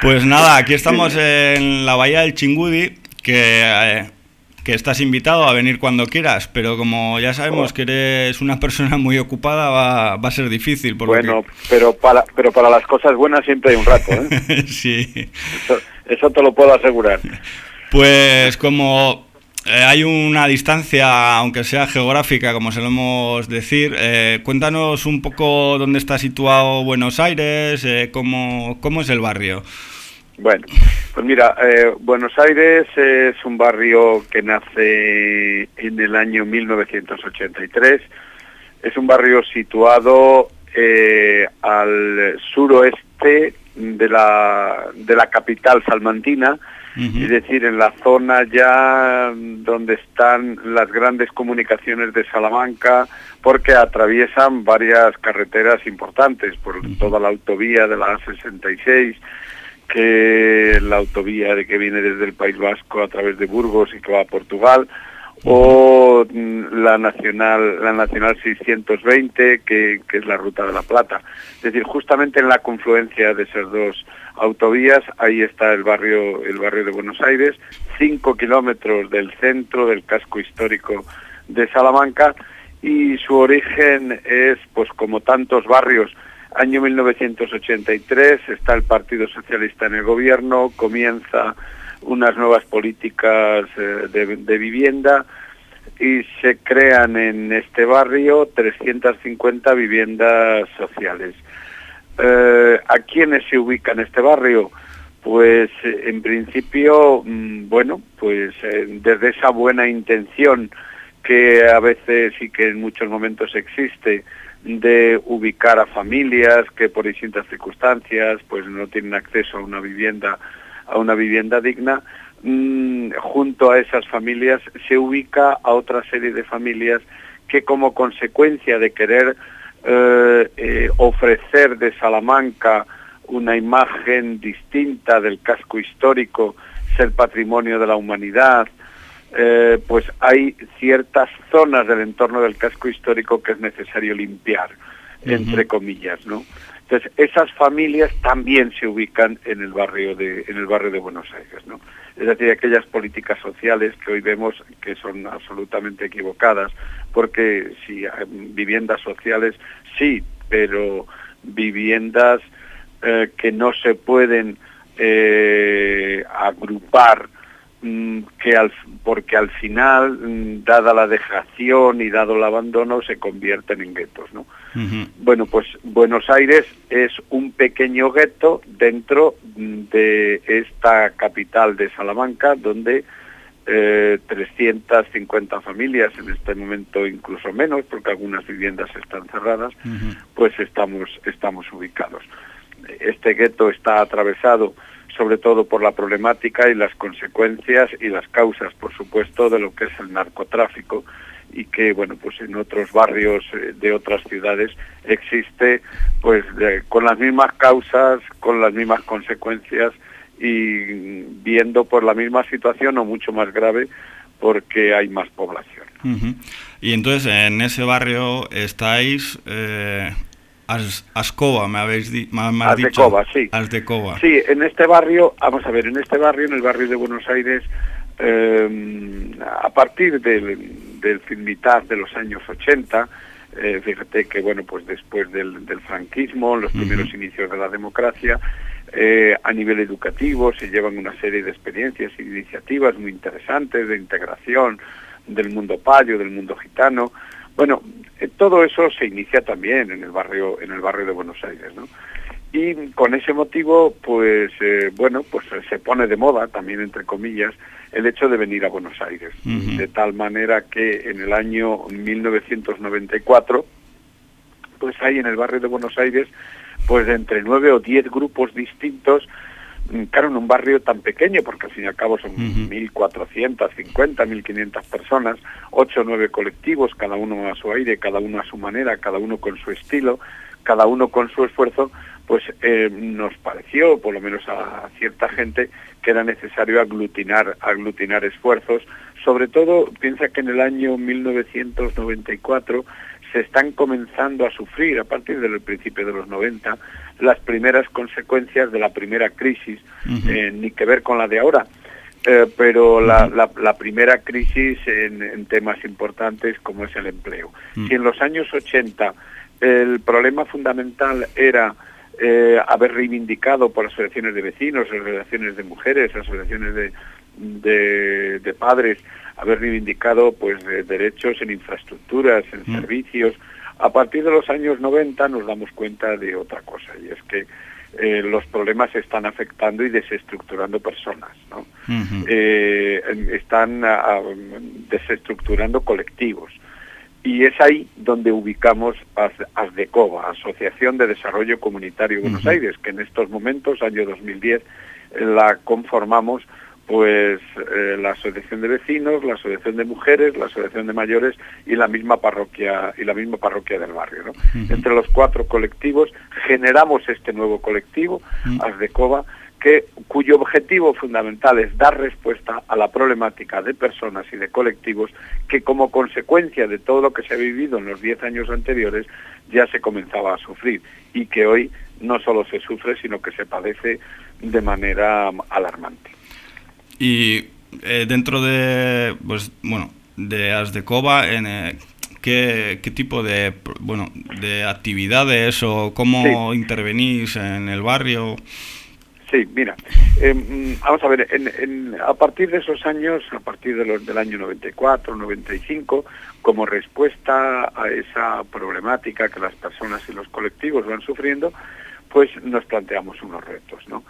Pues nada, aquí estamos en la bahía del Chingudi, que, eh, que estás invitado a venir cuando quieras, pero como ya sabemos que eres una persona muy ocupada, va, va a ser difícil. Por Bueno, pero para, pero para las cosas buenas siempre hay un rato, ¿eh? *laughs* sí. Eso, eso te lo puedo asegurar. Pues como eh, hay una distancia, aunque sea geográfica, como solemos decir, eh, cuéntanos un poco dónde está situado Buenos Aires, eh, cómo, cómo es el barrio. Bueno, pues mira, eh, Buenos Aires es un barrio que nace en el año 1983. Es un barrio situado al suroeste de la, de la capital salmantina, es decir, en la zona ya donde están las grandes comunicaciones de Salamanca, porque atraviesan varias carreteras importantes, por toda la autovía de la A66, que la autovía de que viene desde el País Vasco a través de Burgos y que va a Portugal, o mm, la nacional la nacional 620 que, que es la ruta de la plata. Es decir justamente en la confluencia de esas dos autovías ahí está el barrio el barrio de Buenos Aires cinco kilómetros del centro del casco histórico de Salamanca y su origen es pues como tantos barrios año 1983 está el Partido Socialista en el gobierno comienza unas nuevas políticas eh, de, vivienda y se crean en este barrio 350 viviendas sociales. Eh, ¿A quiénes se ubica en este barrio? Pues eh, en principio, mm, bueno, pues desde esa buena intención que a veces y que en muchos momentos existe de ubicar a familias que por distintas circunstancias pues no tienen acceso a una vivienda a una vivienda digna, mm, junto a esas familias se ubica a otra serie de familias que como consecuencia de querer eh, eh, ofrecer de Salamanca una imagen distinta del casco histórico, ser patrimonio de la humanidad, eh, pues hay ciertas zonas del entorno del casco histórico que es necesario limpiar, entre comillas, ¿no? Entonces, esas familias también se ubican en el barrio de en el barrio de Buenos Aires, ¿no? Es decir, aquellas políticas sociales que hoy vemos que son absolutamente equivocadas, porque si eh, viviendas sociales sí, pero viviendas eh, que no se pueden eh, agrupar mm, que al, porque al final, mm, dada la dejación y dado el abandono, se convierten en guetos, ¿no? Bueno, pues Buenos Aires es un pequeño gueto dentro de esta capital de Salamanca, donde eh, 350 familias, en este momento incluso menos, porque algunas viviendas están cerradas, pues estamos, estamos ubicados. Este gueto está atravesado sobre todo por la problemática y las consecuencias y las causas, por supuesto, de lo que es el narcotráfico y que bueno pues en otros barrios eh, de otras ciudades existe pues de- con las mismas causas con las mismas consecuencias y viendo por la misma situación o mucho más grave porque hay más población. Y entonces en ese barrio estáis eh, As- Ascova, me habéis di- me- me has dicho. sí. Asdecova. Sí, en este barrio, vamos a ver, en este barrio, en el barrio de Buenos Aires, eh, a partir del, del mitad de los años 80, eh, fíjate que, bueno, pues después del, del franquismo, los primeros inicios de la democracia, eh, a nivel educativo se llevan una serie de experiencias de iniciativas muy interesantes de integración del mundo payo, del mundo gitano. Bueno, eh, todo eso se inicia también en el barrio, en el barrio de Buenos Aires, ¿no? Y con ese motivo, pues eh, bueno, pues se pone de moda, también entre comillas, el hecho de venir a Buenos Aires. De tal manera que en el año 1994, pues hay en el barrio de Buenos Aires, pues entre nueve o diez grupos distintos, mm, claro, en un barrio tan pequeño, porque al fin y al cabo son 1.450, 1.500 personas, ocho o nueve colectivos, cada uno a su aire, cada uno a su manera, cada uno con su estilo, cada uno con su esfuerzo, pues eh, nos pareció, por lo menos a cierta gente, que era necesario aglutinar, aglutinar esfuerzos. Sobre todo, piensa que en el año 1994 se están comenzando a sufrir, a partir del principio de los 90, las primeras consecuencias de la primera crisis, eh, ni que ver con la de ahora. Eh, pero la, la- la primera crisis en, en temas importantes como es el empleo. Si en los años 80 el problema fundamental era eh, haber reivindicado por asociaciones de vecinos, asociaciones de mujeres, asociaciones de, de, de padres, haber reivindicado pues derechos en infraestructuras, en Mm. servicios. A partir de los años 90 nos damos cuenta de otra cosa y es que eh, los problemas están afectando y desestructurando personas, ¿no? Eh, están ah, ah, desestructurando colectivos. Y es ahí donde ubicamos a ASDECOVA, Asociación de Desarrollo Comunitario de Buenos. Aires, que en estos momentos, año 2010, eh, la conformamos pues eh, la asociación de vecinos, la asociación de mujeres, la asociación de mayores y la misma parroquia y la misma parroquia del barrio. ¿no? Entre los cuatro colectivos generamos este nuevo colectivo, Mm. ASDECOVA, que, cuyo objetivo fundamental es dar respuesta a la problemática de personas y de colectivos que como consecuencia de todo lo que se ha vivido en los 10 años anteriores ya se comenzaba a sufrir y que hoy no solo se sufre sino que se padece de manera alarmante. Y eh, dentro de, pues, bueno, de Asdecova, en, eh, ¿qué, qué tipo de, bueno, de actividades o cómo intervenís en el barrio? Sí, mira, mm, vamos a ver, en- a partir de esos años, a partir de los, del año 94, 95, como respuesta a esa problemática que las personas y los colectivos van sufriendo, pues nos planteamos unos retos, ¿no?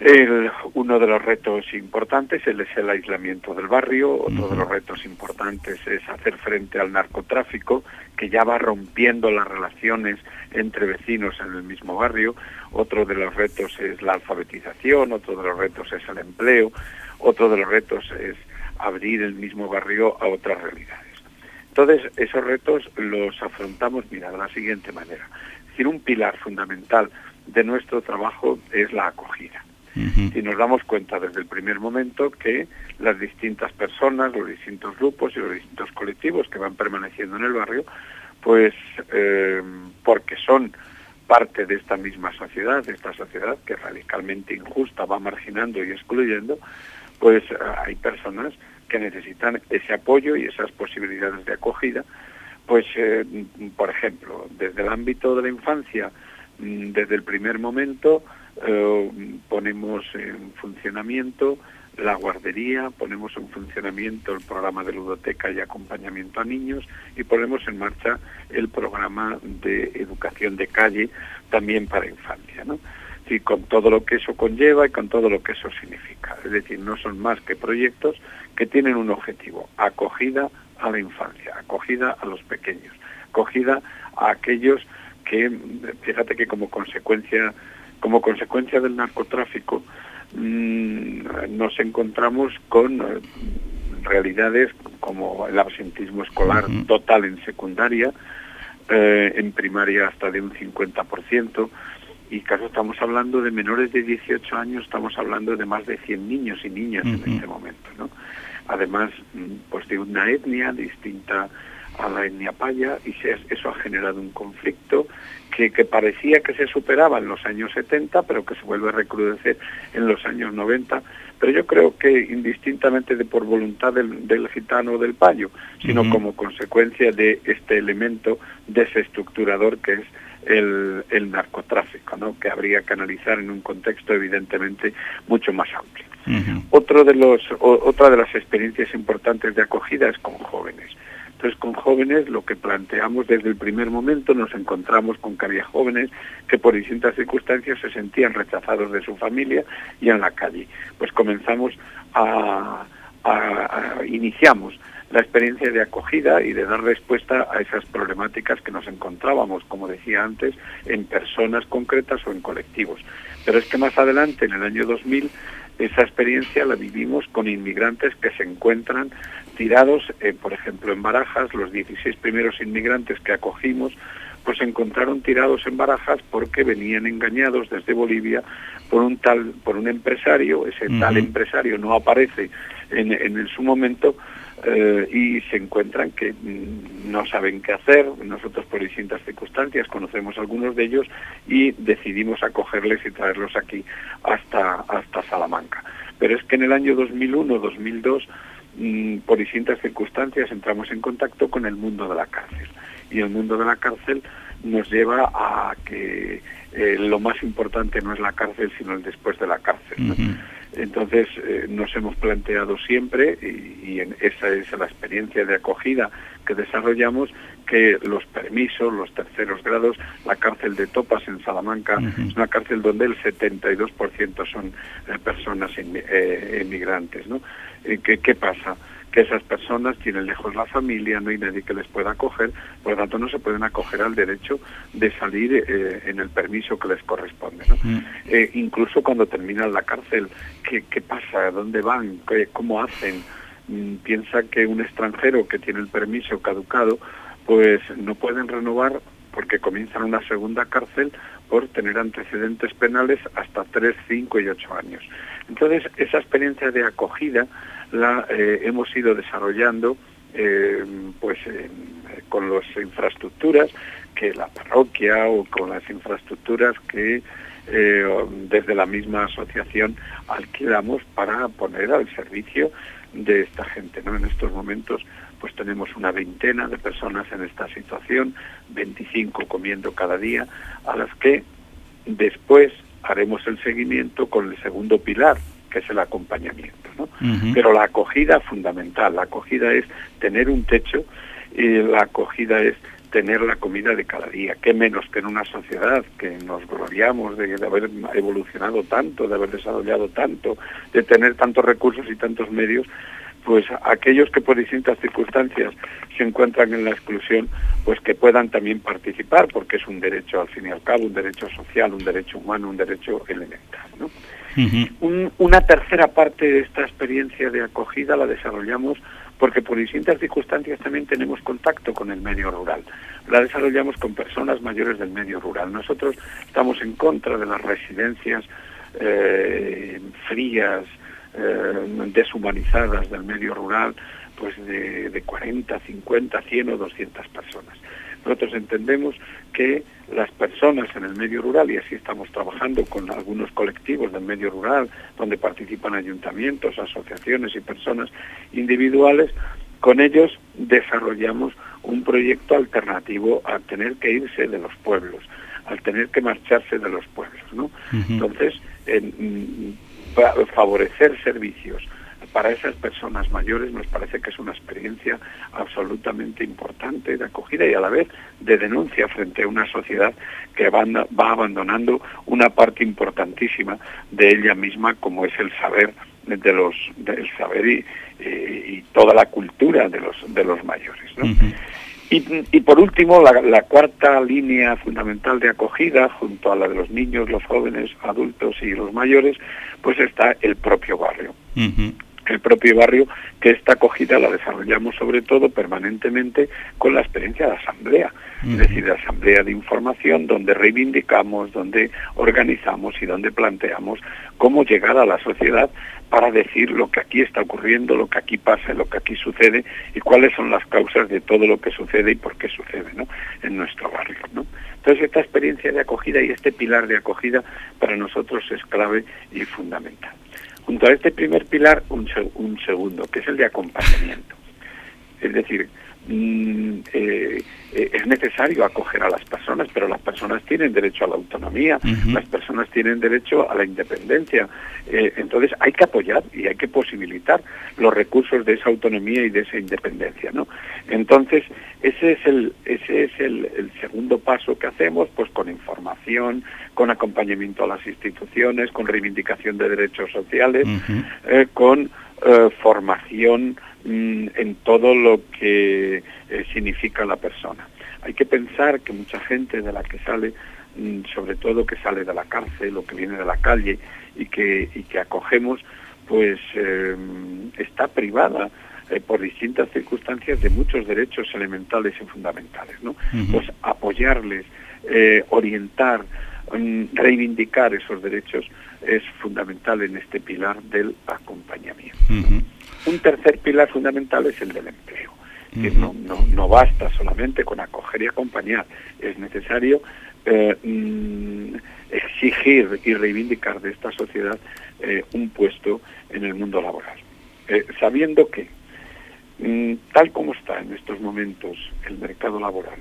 El- uno de los retos importantes es el aislamiento del barrio, otro de los retos importantes es hacer frente al narcotráfico, que ya va rompiendo las relaciones entre vecinos en el mismo barrio, otro de los retos es la alfabetización, otro de los retos es el empleo, otro de los retos es abrir el mismo barrio a otras realidades. Entonces, esos retos los afrontamos, mira, de la siguiente manera. Es decir, un pilar fundamental de nuestro trabajo es la acogida. Y nos damos cuenta desde el primer momento que las distintas personas, los distintos grupos y los distintos colectivos que van permaneciendo en el barrio, pues eh, porque son parte de esta misma sociedad, de esta sociedad que radicalmente injusta va marginando y excluyendo, pues eh, hay personas que necesitan ese apoyo y esas posibilidades de acogida, pues eh, por ejemplo, desde el ámbito de la infancia, mm, desde el primer momento eh, ponemos en funcionamiento la guardería, ponemos en funcionamiento el programa de ludoteca y acompañamiento a niños y ponemos en marcha el programa de educación de calle también para infancia, ¿no? Y con todo lo que eso conlleva y con todo lo que eso significa. Es decir, no son más que proyectos que tienen un objetivo, acogida a la infancia, acogida a los pequeños, acogida a aquellos que, fíjate que como consecuencia, como consecuencia del narcotráfico, mm, nos encontramos con eh, realidades como el absentismo escolar total en secundaria, eh, en primaria hasta de un 50%, y caso estamos hablando de menores de 18 años, estamos hablando de más de 100 niños y niñas en este momento, ¿no? Además, mm, pues de una etnia distinta a la etnia paya y se- eso ha generado un conflicto que, que parecía que se superaba en los años 70, pero que se vuelve a recrudecer en los años 90. Pero yo creo que indistintamente de por voluntad del, del gitano o del payo, sino como consecuencia de este elemento desestructurador que es el, el narcotráfico, ¿no? que habría que analizar en un contexto evidentemente mucho más amplio. Otro de los, o- otra de las experiencias importantes de acogida es con jóvenes. Entonces, con jóvenes lo que planteamos desde el primer momento, nos encontramos con que había jóvenes que por distintas circunstancias se sentían rechazados de su familia y en la calle. Pues comenzamos a, a- iniciamos la experiencia de acogida y de dar respuesta a esas problemáticas que nos encontrábamos, como decía antes, en personas concretas o en colectivos. Pero es que más adelante, en el año 2000, esa experiencia la vivimos con inmigrantes que se encuentran tirados, eh, por ejemplo, en Barajas, los 16 primeros inmigrantes que acogimos, pues se encontraron tirados en Barajas porque venían engañados desde Bolivia por un tal, por un empresario, ese tal empresario no aparece en, en su momento eh, y se encuentran que mm, no saben qué hacer. Nosotros por distintas circunstancias conocemos algunos de ellos y decidimos acogerles y traerlos aquí hasta, hasta Salamanca. Pero es que en el año 2001-2002, mm, por distintas circunstancias, entramos en contacto con el mundo de la cárcel. Y el mundo de la cárcel nos lleva a que eh, lo más importante no es la cárcel, sino el después de la cárcel. Entonces eh, nos hemos planteado siempre, y, y en esa es la experiencia de acogida que desarrollamos, que los permisos, los terceros grados, la cárcel de Topas en Salamanca, es una cárcel donde el 72% son eh, personas inmi- eh, inmigrantes. ¿no? Eh, ¿qué, ¿Qué pasa? Que esas personas tienen lejos la familia, no hay nadie que les pueda acoger, por lo tanto no se pueden acoger al derecho de salir eh, en el permiso que les corresponde. ¿no? Mm. Eh, incluso cuando terminan la cárcel, ¿qué, qué pasa? ¿Dónde van? ¿Qué- ¿Cómo hacen? Mm, Piensa que un extranjero que tiene el permiso caducado, pues no pueden renovar porque comienzan una segunda cárcel por tener antecedentes penales hasta 3, 5 y 8 años. Entonces, esa experiencia de acogida la eh, hemos ido desarrollando eh, pues en- con las infraestructuras que la parroquia o con las infraestructuras que eh, desde la misma asociación alquilamos para poner al servicio de esta gente. ¿no? En estos momentos pues tenemos una veintena de personas en esta situación, 25 comiendo cada día, a las que después haremos el seguimiento con el segundo pilar, que es el acompañamiento. Pero la acogida fundamental, la acogida es tener un techo y la acogida es tener la comida de cada día. Qué menos que en una sociedad que nos gloriamos de, de haber evolucionado tanto, de haber desarrollado tanto, de tener tantos recursos y tantos medios, pues aquellos que por distintas circunstancias se encuentran en la exclusión, pues que puedan también participar, porque es un derecho al fin y al cabo, un derecho social, un derecho humano, un derecho elemental. ¿no? Una tercera parte de esta experiencia de acogida la desarrollamos porque por distintas circunstancias también tenemos contacto con el medio rural. La desarrollamos con personas mayores del medio rural. Nosotros estamos en contra de las residencias eh, frías, eh, deshumanizadas del medio rural, pues de 40, 50, 100 o 200 personas. Nosotros entendemos que las personas en el medio rural, y así estamos trabajando con algunos colectivos del medio rural, donde participan ayuntamientos, asociaciones y personas individuales, con ellos desarrollamos un proyecto alternativo al tener que irse de los pueblos, al tener que marcharse de los pueblos. Entonces, en, mm, fa- favorecer servicios para esas personas mayores nos parece que es una experiencia absolutamente importante de acogida y a la vez de denuncia frente a una sociedad que va, va abandonando una parte importantísima de ella misma como es el saber de los del saber y, eh, y toda la cultura de los de los mayores. Y, y por último, la, la cuarta línea fundamental de acogida, junto a la de los niños, los jóvenes, adultos y los mayores, pues está el propio barrio. El propio barrio, que esta acogida la desarrollamos sobre todo permanentemente con la experiencia de asamblea, es decir, de asamblea de información donde reivindicamos, donde organizamos y donde planteamos cómo llegar a la sociedad para decir lo que aquí está ocurriendo, lo que aquí pasa, lo que aquí sucede y cuáles son las causas de todo lo que sucede y por qué sucede ¿no? en nuestro barrio. ¿no? Entonces esta experiencia de acogida y este pilar de acogida para nosotros es clave y fundamental. Junto a este primer pilar, un, un segundo, que es el de acompañamiento. Es decir, mm, eh, eh, es necesario acoger a las personas, pero las personas tienen derecho a la autonomía, las personas tienen derecho a la independencia. Eh, entonces hay que apoyar y hay que posibilitar los recursos de esa autonomía y de esa independencia. ¿no? Entonces, ese es, el, ese es el, el segundo paso que hacemos, pues con información, con acompañamiento a las instituciones, con reivindicación de derechos sociales, eh, con eh, formación mm, en todo lo que eh, significa la persona. Hay que pensar que mucha gente de la que sale, mm, sobre todo que sale de la cárcel o que viene de la calle y que, y que acogemos, pues eh, está privada eh, por distintas circunstancias de muchos derechos elementales y fundamentales. ¿no? Pues apoyarles, orientar, reivindicar esos derechos es fundamental en este pilar del acompañamiento. Un tercer pilar fundamental es el del empleo. No, no, no basta solamente con acoger y acompañar, es necesario eh, mm, exigir y reivindicar de esta sociedad eh, un puesto en el mundo laboral. Eh, sabiendo que, mm, tal como está en estos momentos el mercado laboral,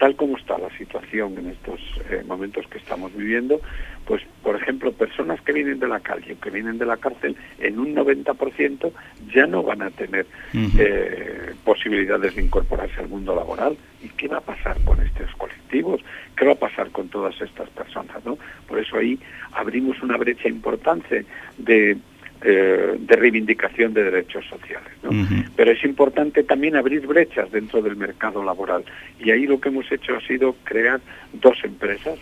tal como está la situación en estos eh, momentos que estamos viviendo, pues, por ejemplo, personas que vienen de la calle o que vienen de la cárcel, en un 90% ya no van a tener eh, posibilidades de incorporarse al mundo laboral. ¿Y qué va a pasar con estos colectivos? ¿Qué va a pasar con todas estas personas? ¿no? Por eso ahí abrimos una brecha importante de, eh, de reivindicación de derechos sociales. Pero es importante también abrir brechas dentro del mercado laboral. Y ahí lo que hemos hecho ha sido crear dos empresas.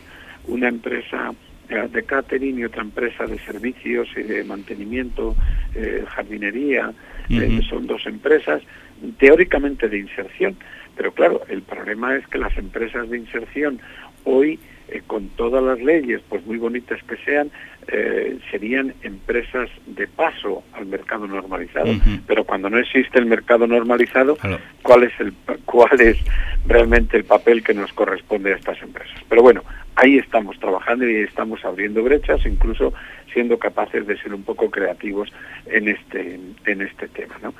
Una empresa eh, de catering y otra empresa de servicios y de mantenimiento, eh, jardinería. Eh, son dos empresas teóricamente de inserción. Pero claro, el problema es que las empresas de inserción hoy, eh, con todas las leyes, pues muy bonitas que sean, eh, serían empresas de paso al mercado normalizado. Pero cuando no existe el mercado normalizado, Claro. ¿cuál es, el, pa- ¿cuál es realmente el papel que nos corresponde a estas empresas? Pero bueno, ahí estamos trabajando y estamos abriendo brechas, incluso siendo capaces de ser un poco creativos en este, en este tema. ¿no?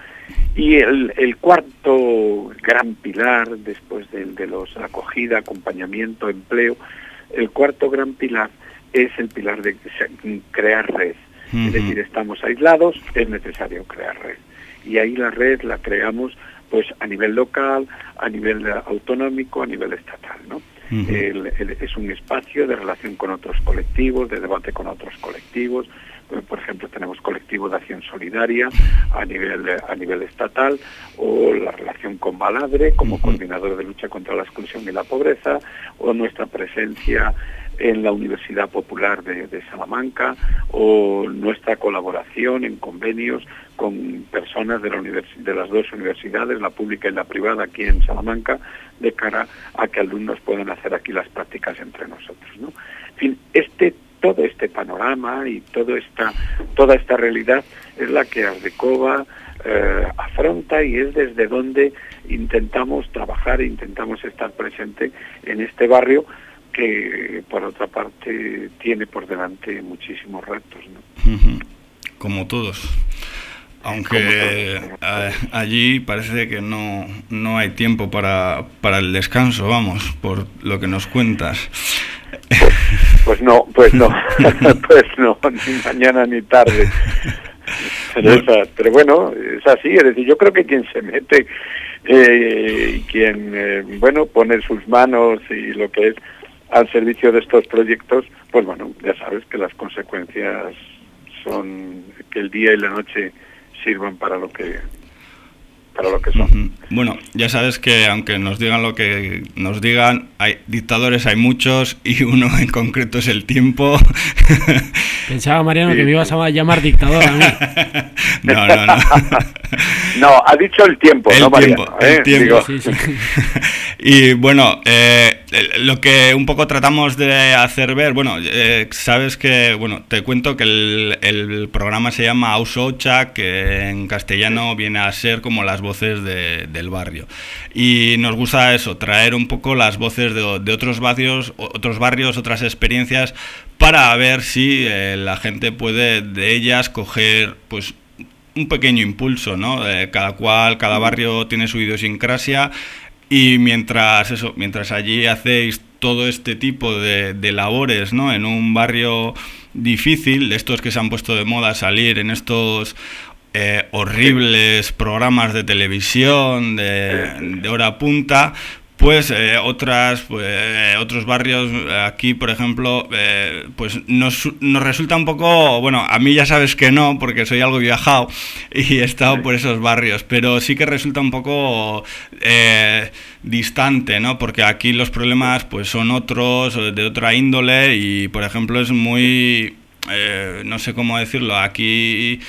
Y el, el cuarto gran pilar, después del de los acogida, acompañamiento, empleo, el cuarto gran pilar es el pilar de crear red. Es decir, estamos aislados, es necesario crear red. Y ahí la red la creamos pues a nivel local, a nivel autonómico, a nivel estatal, ¿no? Ujú. El- el- es un espacio de relación con otros colectivos, de debate con otros colectivos. Eh, Por ejemplo, tenemos colectivo de acción solidaria a nivel a nivel estatal o la relación con Baladre como coordinador de lucha contra la exclusión y la pobreza o nuestra presencia en la Universidad Popular de, Salamanca o nuestra colaboración en convenios con personas de, la de las dos universidades, la pública y la privada aquí en Salamanca, de cara a que alumnos puedan hacer aquí las prácticas entre nosotros. ¿no? En fin, este, todo este panorama y todo esta, toda esta realidad es la que Ardecova eh, afronta y es desde donde intentamos trabajar e intentamos estar presente en este barrio que por otra parte tiene por delante muchísimos retos. ¿no? Como todos. Aunque eh, allí parece que no, no hay tiempo para, para el descanso, vamos, por lo que nos cuentas. Pues no, pues no, *laughs* *laughs* pues no, ni mañana ni tarde. Pero, esa- pero bueno, es así, es decir, yo creo que quien se mete eh, quien, eh, bueno, pone sus manos y lo que es al servicio de estos proyectos, pues bueno, ya sabes que las consecuencias son que el día y la noche sirvan para lo que para lo que son. Bueno, ya sabes que aunque nos digan lo que nos digan, hay dictadores, hay muchos y uno *laughs* en concreto es el tiempo. *laughs* Pensaba, Mariano, que Sí, me ibas a llamar dictador a mí. *laughs* no, no, no. No, ha dicho el tiempo, El no tiempo, Mariano, el ¿eh? tiempo. Digo, Sí, sí. y bueno, eh, lo que un poco tratamos de hacer ver, bueno, eh, sabes que, bueno, te cuento que el, el programa se llama Ausocha, que en castellano viene a ser como las voces de- del barrio. Y nos gusta eso, traer un poco las voces de, de otros barrios, otros barrios, otras experiencias, para ver si eh, la gente puede de ellas coger, pues, un pequeño impulso, ¿no? Eh, cada cual, cada barrio tiene su idiosincrasia y mientras eso, mientras allí hacéis todo este tipo de, de labores, ¿no? En un barrio difícil, de estos que se han puesto de moda salir en estos eh, horribles programas de televisión de, de hora punta, pues eh, otras pues, eh, otros barrios aquí por ejemplo eh, pues nos, nos resulta un poco bueno a mí ya sabes que no porque soy algo viajado y he estado por esos barrios pero sí que resulta un poco eh, distante no porque aquí los problemas pues son otros de otra índole y por ejemplo es muy no sé cómo decirlo aquí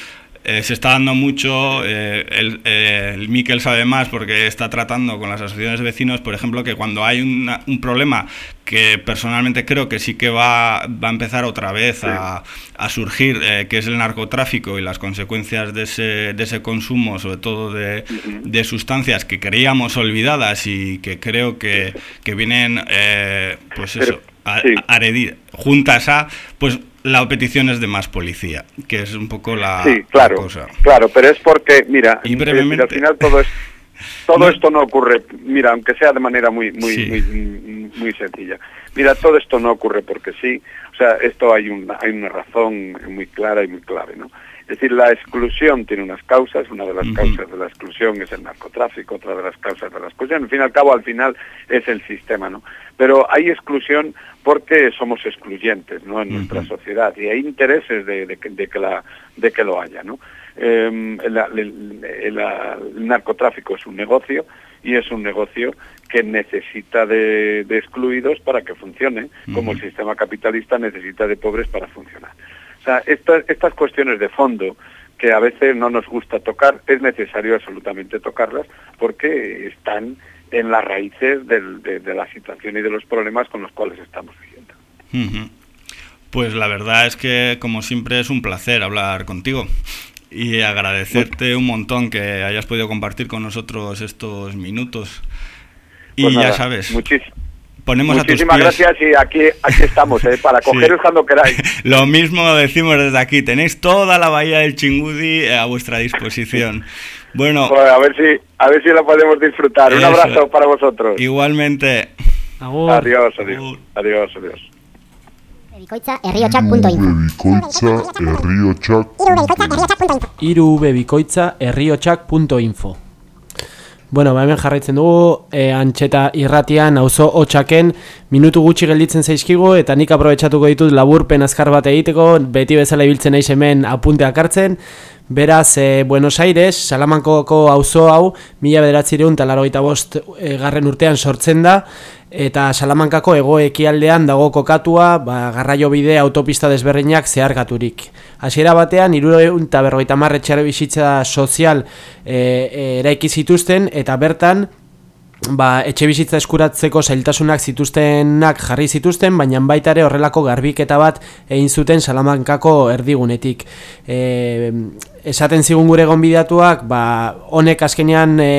eh, se está dando mucho, eh, el, eh, el Miquel sabe más porque está tratando con las asociaciones de vecinos, por ejemplo, que cuando hay una- un problema que personalmente creo que sí que va, va a empezar otra vez a, a surgir, eh, que es el narcotráfico y las consecuencias de ese, de ese consumo, sobre todo de, de sustancias que creíamos olvidadas y que creo que, que vienen, eh, pues eso, a, a heredir, juntas a, pues la petición es de más policía, que es un poco la, sí, la claro, cosa. claro, pero es porque, mira, Y eh, brevemente- al final todo es todo No. esto no ocurre, mira, aunque sea de manera muy muy, Sí. muy muy muy sencilla. Mira, todo esto no ocurre porque sí, o sea, esto hay una hay una razón muy clara y muy clave, ¿no? Es decir, la exclusión tiene unas causas, una de las causas de la exclusión es el narcotráfico, otra de las causas de la exclusión, en fin y al cabo, al final es el sistema, ¿no? Pero hay exclusión porque somos excluyentes, ¿no? En nuestra sociedad y hay intereses de, de que, de que la, de que lo haya, ¿no? Eh, el, el- el- el narcotráfico es un negocio y es un negocio que necesita de, de excluidos para que funcione, como el sistema capitalista necesita de pobres para funcionar. Sea, estas, estas cuestiones de fondo que a veces no nos gusta tocar, es necesario absolutamente tocarlas porque están en las raíces del- de, de la situación y de los problemas con los cuales estamos viviendo. Pues la verdad es que, como siempre, es un placer hablar contigo y agradecerte un montón que hayas podido compartir con nosotros estos minutos. Y Pues ya sabes, muchis- ponemos a tus muchísimas pies. gracias y aquí, aquí estamos, ¿eh? para *laughs* Sí. cogeros cuando queráis. *laughs* Lo mismo decimos desde aquí, tenéis toda la bahía del Chingudi a vuestra disposición. *laughs* Bueno, Joder, a ver si a ver si la podemos disfrutar. Un Eso. abrazo para vosotros. igualmente. Agur. Adiós, adiós. Agur. Adiós, adiós. Irubebikoitza Bueno, ba hemen jarraitzen dugu, e, antxeta irratian, auzo hotxaken, minutu gutxi gelditzen zaizkigu, eta nik aprobetsatuko ditut laburpen azkar bat egiteko, beti bezala ibiltzen naiz hemen apunteak hartzen, Beraz, e, Buenos Aires, Salamankoko auzo hau, mila bederatzireun talarrogeita bost e, garren urtean sortzen da, eta Salamankako ego ekialdean dago kokatua, ba, garraio bide autopista desberdinak zeharkaturik. Hasiera batean, irureun eta berrogeita marretxare bizitza sozial e, e, eraiki zituzten, eta bertan, ba, etxe bizitza eskuratzeko zailtasunak zituztenak jarri zituzten, baina baita ere horrelako garbiketa bat egin zuten Salamankako erdigunetik. E, esaten zigun gure gonbidatuak, ba, honek azkenean e,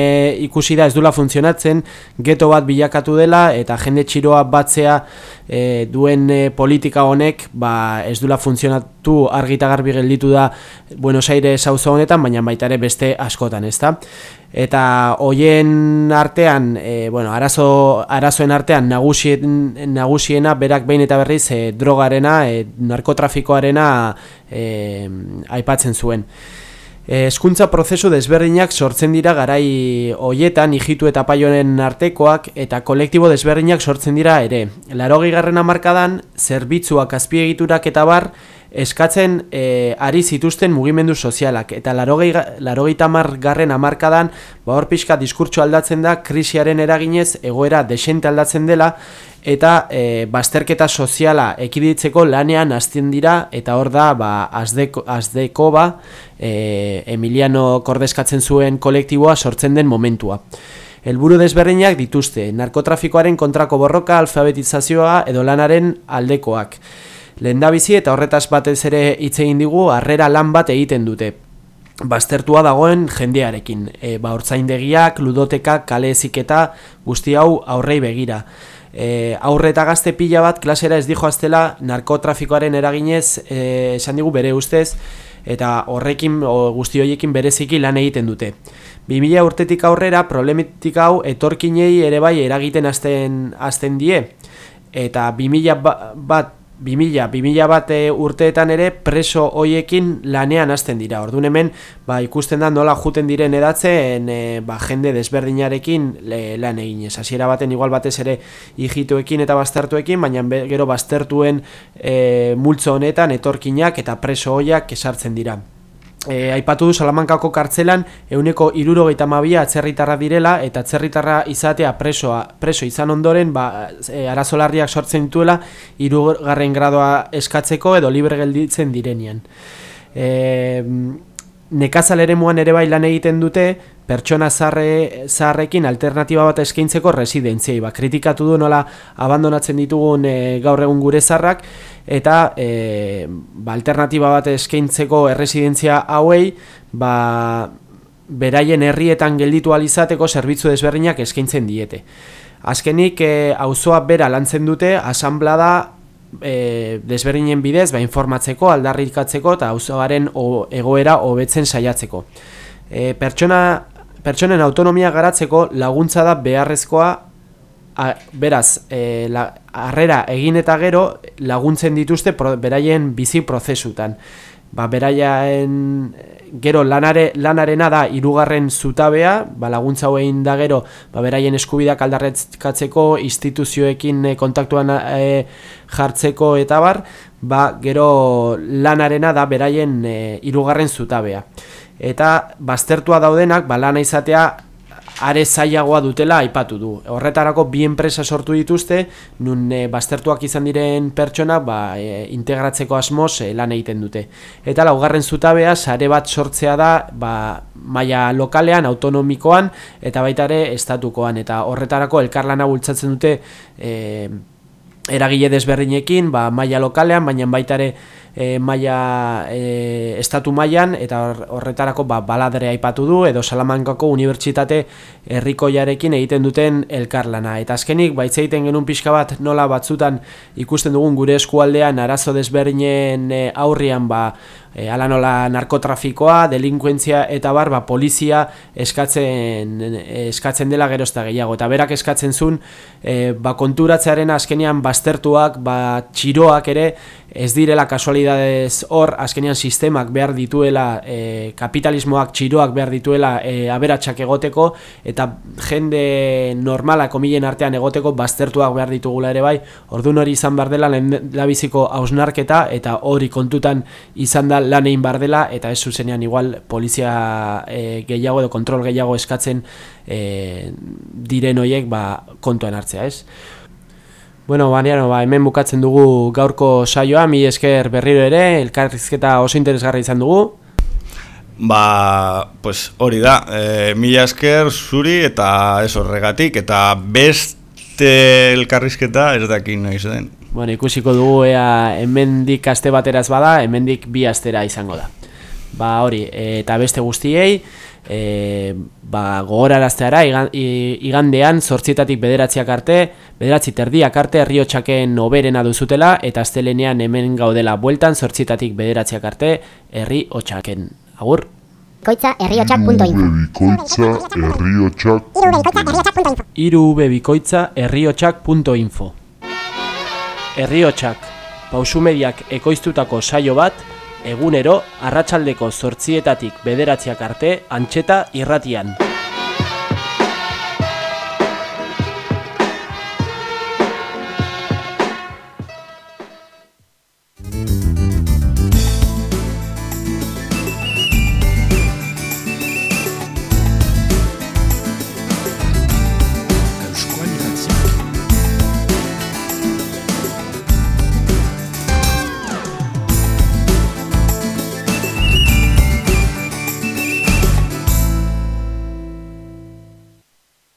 ikusi da ez dula funtzionatzen, geto bat bilakatu dela eta jende txiroa batzea e, duen e, politika honek ba, ez dula funtzionatu argita garbi gelditu da Buenos Aires auzo honetan, baina baita ere beste askotan, ezta? Eta hoien artean, e, bueno, arazo, arazoen artean nagusien, nagusiena berak behin eta berriz e, drogarena, e, narkotrafikoarena e, aipatzen zuen. Hezkuntza prozesu desberdinak sortzen dira garai hoietan hijitu eta paionen artekoak eta kolektibo desberdinak sortzen dira ere. Larogei garren hamarkadan zerbitzuak azpiegiturak eta bar eskatzen e, ari zituzten mugimendu sozialak. Eta larogei, larogeita garren amarkadan, ba hor pixka diskurtso aldatzen da, krisiaren eraginez egoera desente aldatzen dela, eta e, bazterketa soziala ekiditzeko lanean hasten dira eta hor da ba, azdeko, azdeko ba e, Emiliano Kordezkatzen zuen kolektiboa sortzen den momentua. Helburu desberdinak dituzte, narkotrafikoaren kontrako borroka, alfabetizazioa edo lanaren aldekoak. Lehendabizi eta horretaz batez ere hitz egin digu harrera lan bat egiten dute. Baztertua dagoen jendearekin, e, ba hortzaindegiak, ludotekak, kale eziketa, guzti hau aurrei begira e, aurre eta gazte pila bat klasera ez dijo aztela narkotrafikoaren eraginez e, esan digu bere ustez eta horrekin o, guzti horiekin bereziki lan egiten dute. 2000 urtetik aurrera problemitik hau etorkinei ere bai eragiten azten, azten die eta 2000 ba, bat 2000, 2000 bat e, urteetan ere preso hoiekin lanean hasten dira. Orduan hemen ba, ikusten da nola juten diren edatzen e, ba, jende desberdinarekin le, lan egin ez. Hasiera baten igual batez ere hijituekin eta baztertuekin, baina gero baztertuen e, multzo honetan etorkinak eta preso hoiak esartzen dira. E, aipatu du Salamankako kartzelan euneko irurogeita mabia atzerritarra direla eta atzerritarra izatea presoa, preso izan ondoren ba, e, arazolarriak sortzen dituela irugarren gradoa eskatzeko edo libre gelditzen direnian. E, nekazal ere muan ere bai lan egiten dute pertsona zarre, zaharrekin alternatiba bat eskaintzeko residentziai. Ba, kritikatu du nola abandonatzen ditugun e, gaur egun gure zarrak eta e, ba, alternatiba bat eskaintzeko erresidentzia hauei ba, beraien herrietan gelditu alizateko zerbitzu desberdinak eskaintzen diete. Azkenik e, auzoa bera lantzen dute asanblada e, desberdinen bidez ba, informatzeko, aldarrikatzeko eta auzoaren egoera hobetzen saiatzeko. E, pertsona, pertsonen autonomia garatzeko laguntza da beharrezkoa a, beraz, e, la, arrera egin eta gero laguntzen dituzte beraien bizi prozesutan. Ba, beraien gero lanare, lanarena da irugarren zutabea, ba, laguntza hoein da gero ba, beraien eskubidak aldarretkatzeko, instituzioekin e, kontaktuan e, jartzeko eta bar, ba, gero lanarena da beraien e, irugarren zutabea. Eta baztertua daudenak, ba, lana izatea are zailagoa dutela aipatu du. Horretarako bi enpresa sortu dituzte, nun e, baztertuak izan diren pertsona ba, e, integratzeko asmoz e, lan egiten dute. Eta laugarren zutabea, sare bat sortzea da ba, maila lokalean, autonomikoan, eta baita ere estatukoan. Eta horretarako elkarlana bultzatzen dute e, eragile desberdinekin, ba, maila lokalean, baina baita ere e, maila e, estatu mailan eta horretarako ba, baladere aipatu du edo Salamankako unibertsitate herrikoiarekin egiten duten elkarlana eta azkenik baitz egiten genuen pixka bat nola batzutan ikusten dugun gure eskualdean arazo desberdinen e, aurrian ba e, ala nola narkotrafikoa, delinkuentzia eta bar, ba, polizia eskatzen, eskatzen dela gerozta gehiago. Eta berak eskatzen zuen, e, ba, konturatzearen azkenean baztertuak, ba, txiroak ere, ez direla kasualidadez hor, azkenean sistemak behar dituela, e, kapitalismoak txiroak behar dituela e, aberatsak egoteko, eta jende normala komilen artean egoteko baztertuak behar ditugula ere bai, orduan hori izan behar dela labiziko hausnarketa, eta hori kontutan izan da lan egin bar dela eta ez zuzenean igual polizia e, gehiago edo kontrol gehiago eskatzen e, diren hoiek ba, kontuan hartzea, ez? Bueno, baniano, ba, hemen bukatzen dugu gaurko saioa, mi esker berriro ere, elkarrizketa oso interesgarri izan dugu. Ba, pues hori da, e, mila esker zuri eta ez horregatik, eta beste elkarrizketa ez dakin noiz den. Bueno, ikusiko dugu ea hemendik aste bateraz bada, hemendik bi astera izango da. Ba, hori, eta beste guztiei, e, ba, gogorarazteara igandean zortzietatik bederatziak arte, bederatzi terdiak arte herriotxaken oberena duzutela, eta astelenean hemen gaudela bueltan zortzietatik bederatziak arte herri hotxaken. Agur? Bikoitza herriotxak.info Irubebikoitza herriotxak.info Herriotsak, pausumediak ekoiztutako saio bat, egunero arratsaldeko zortzietatik bederatziak arte antxeta irratian.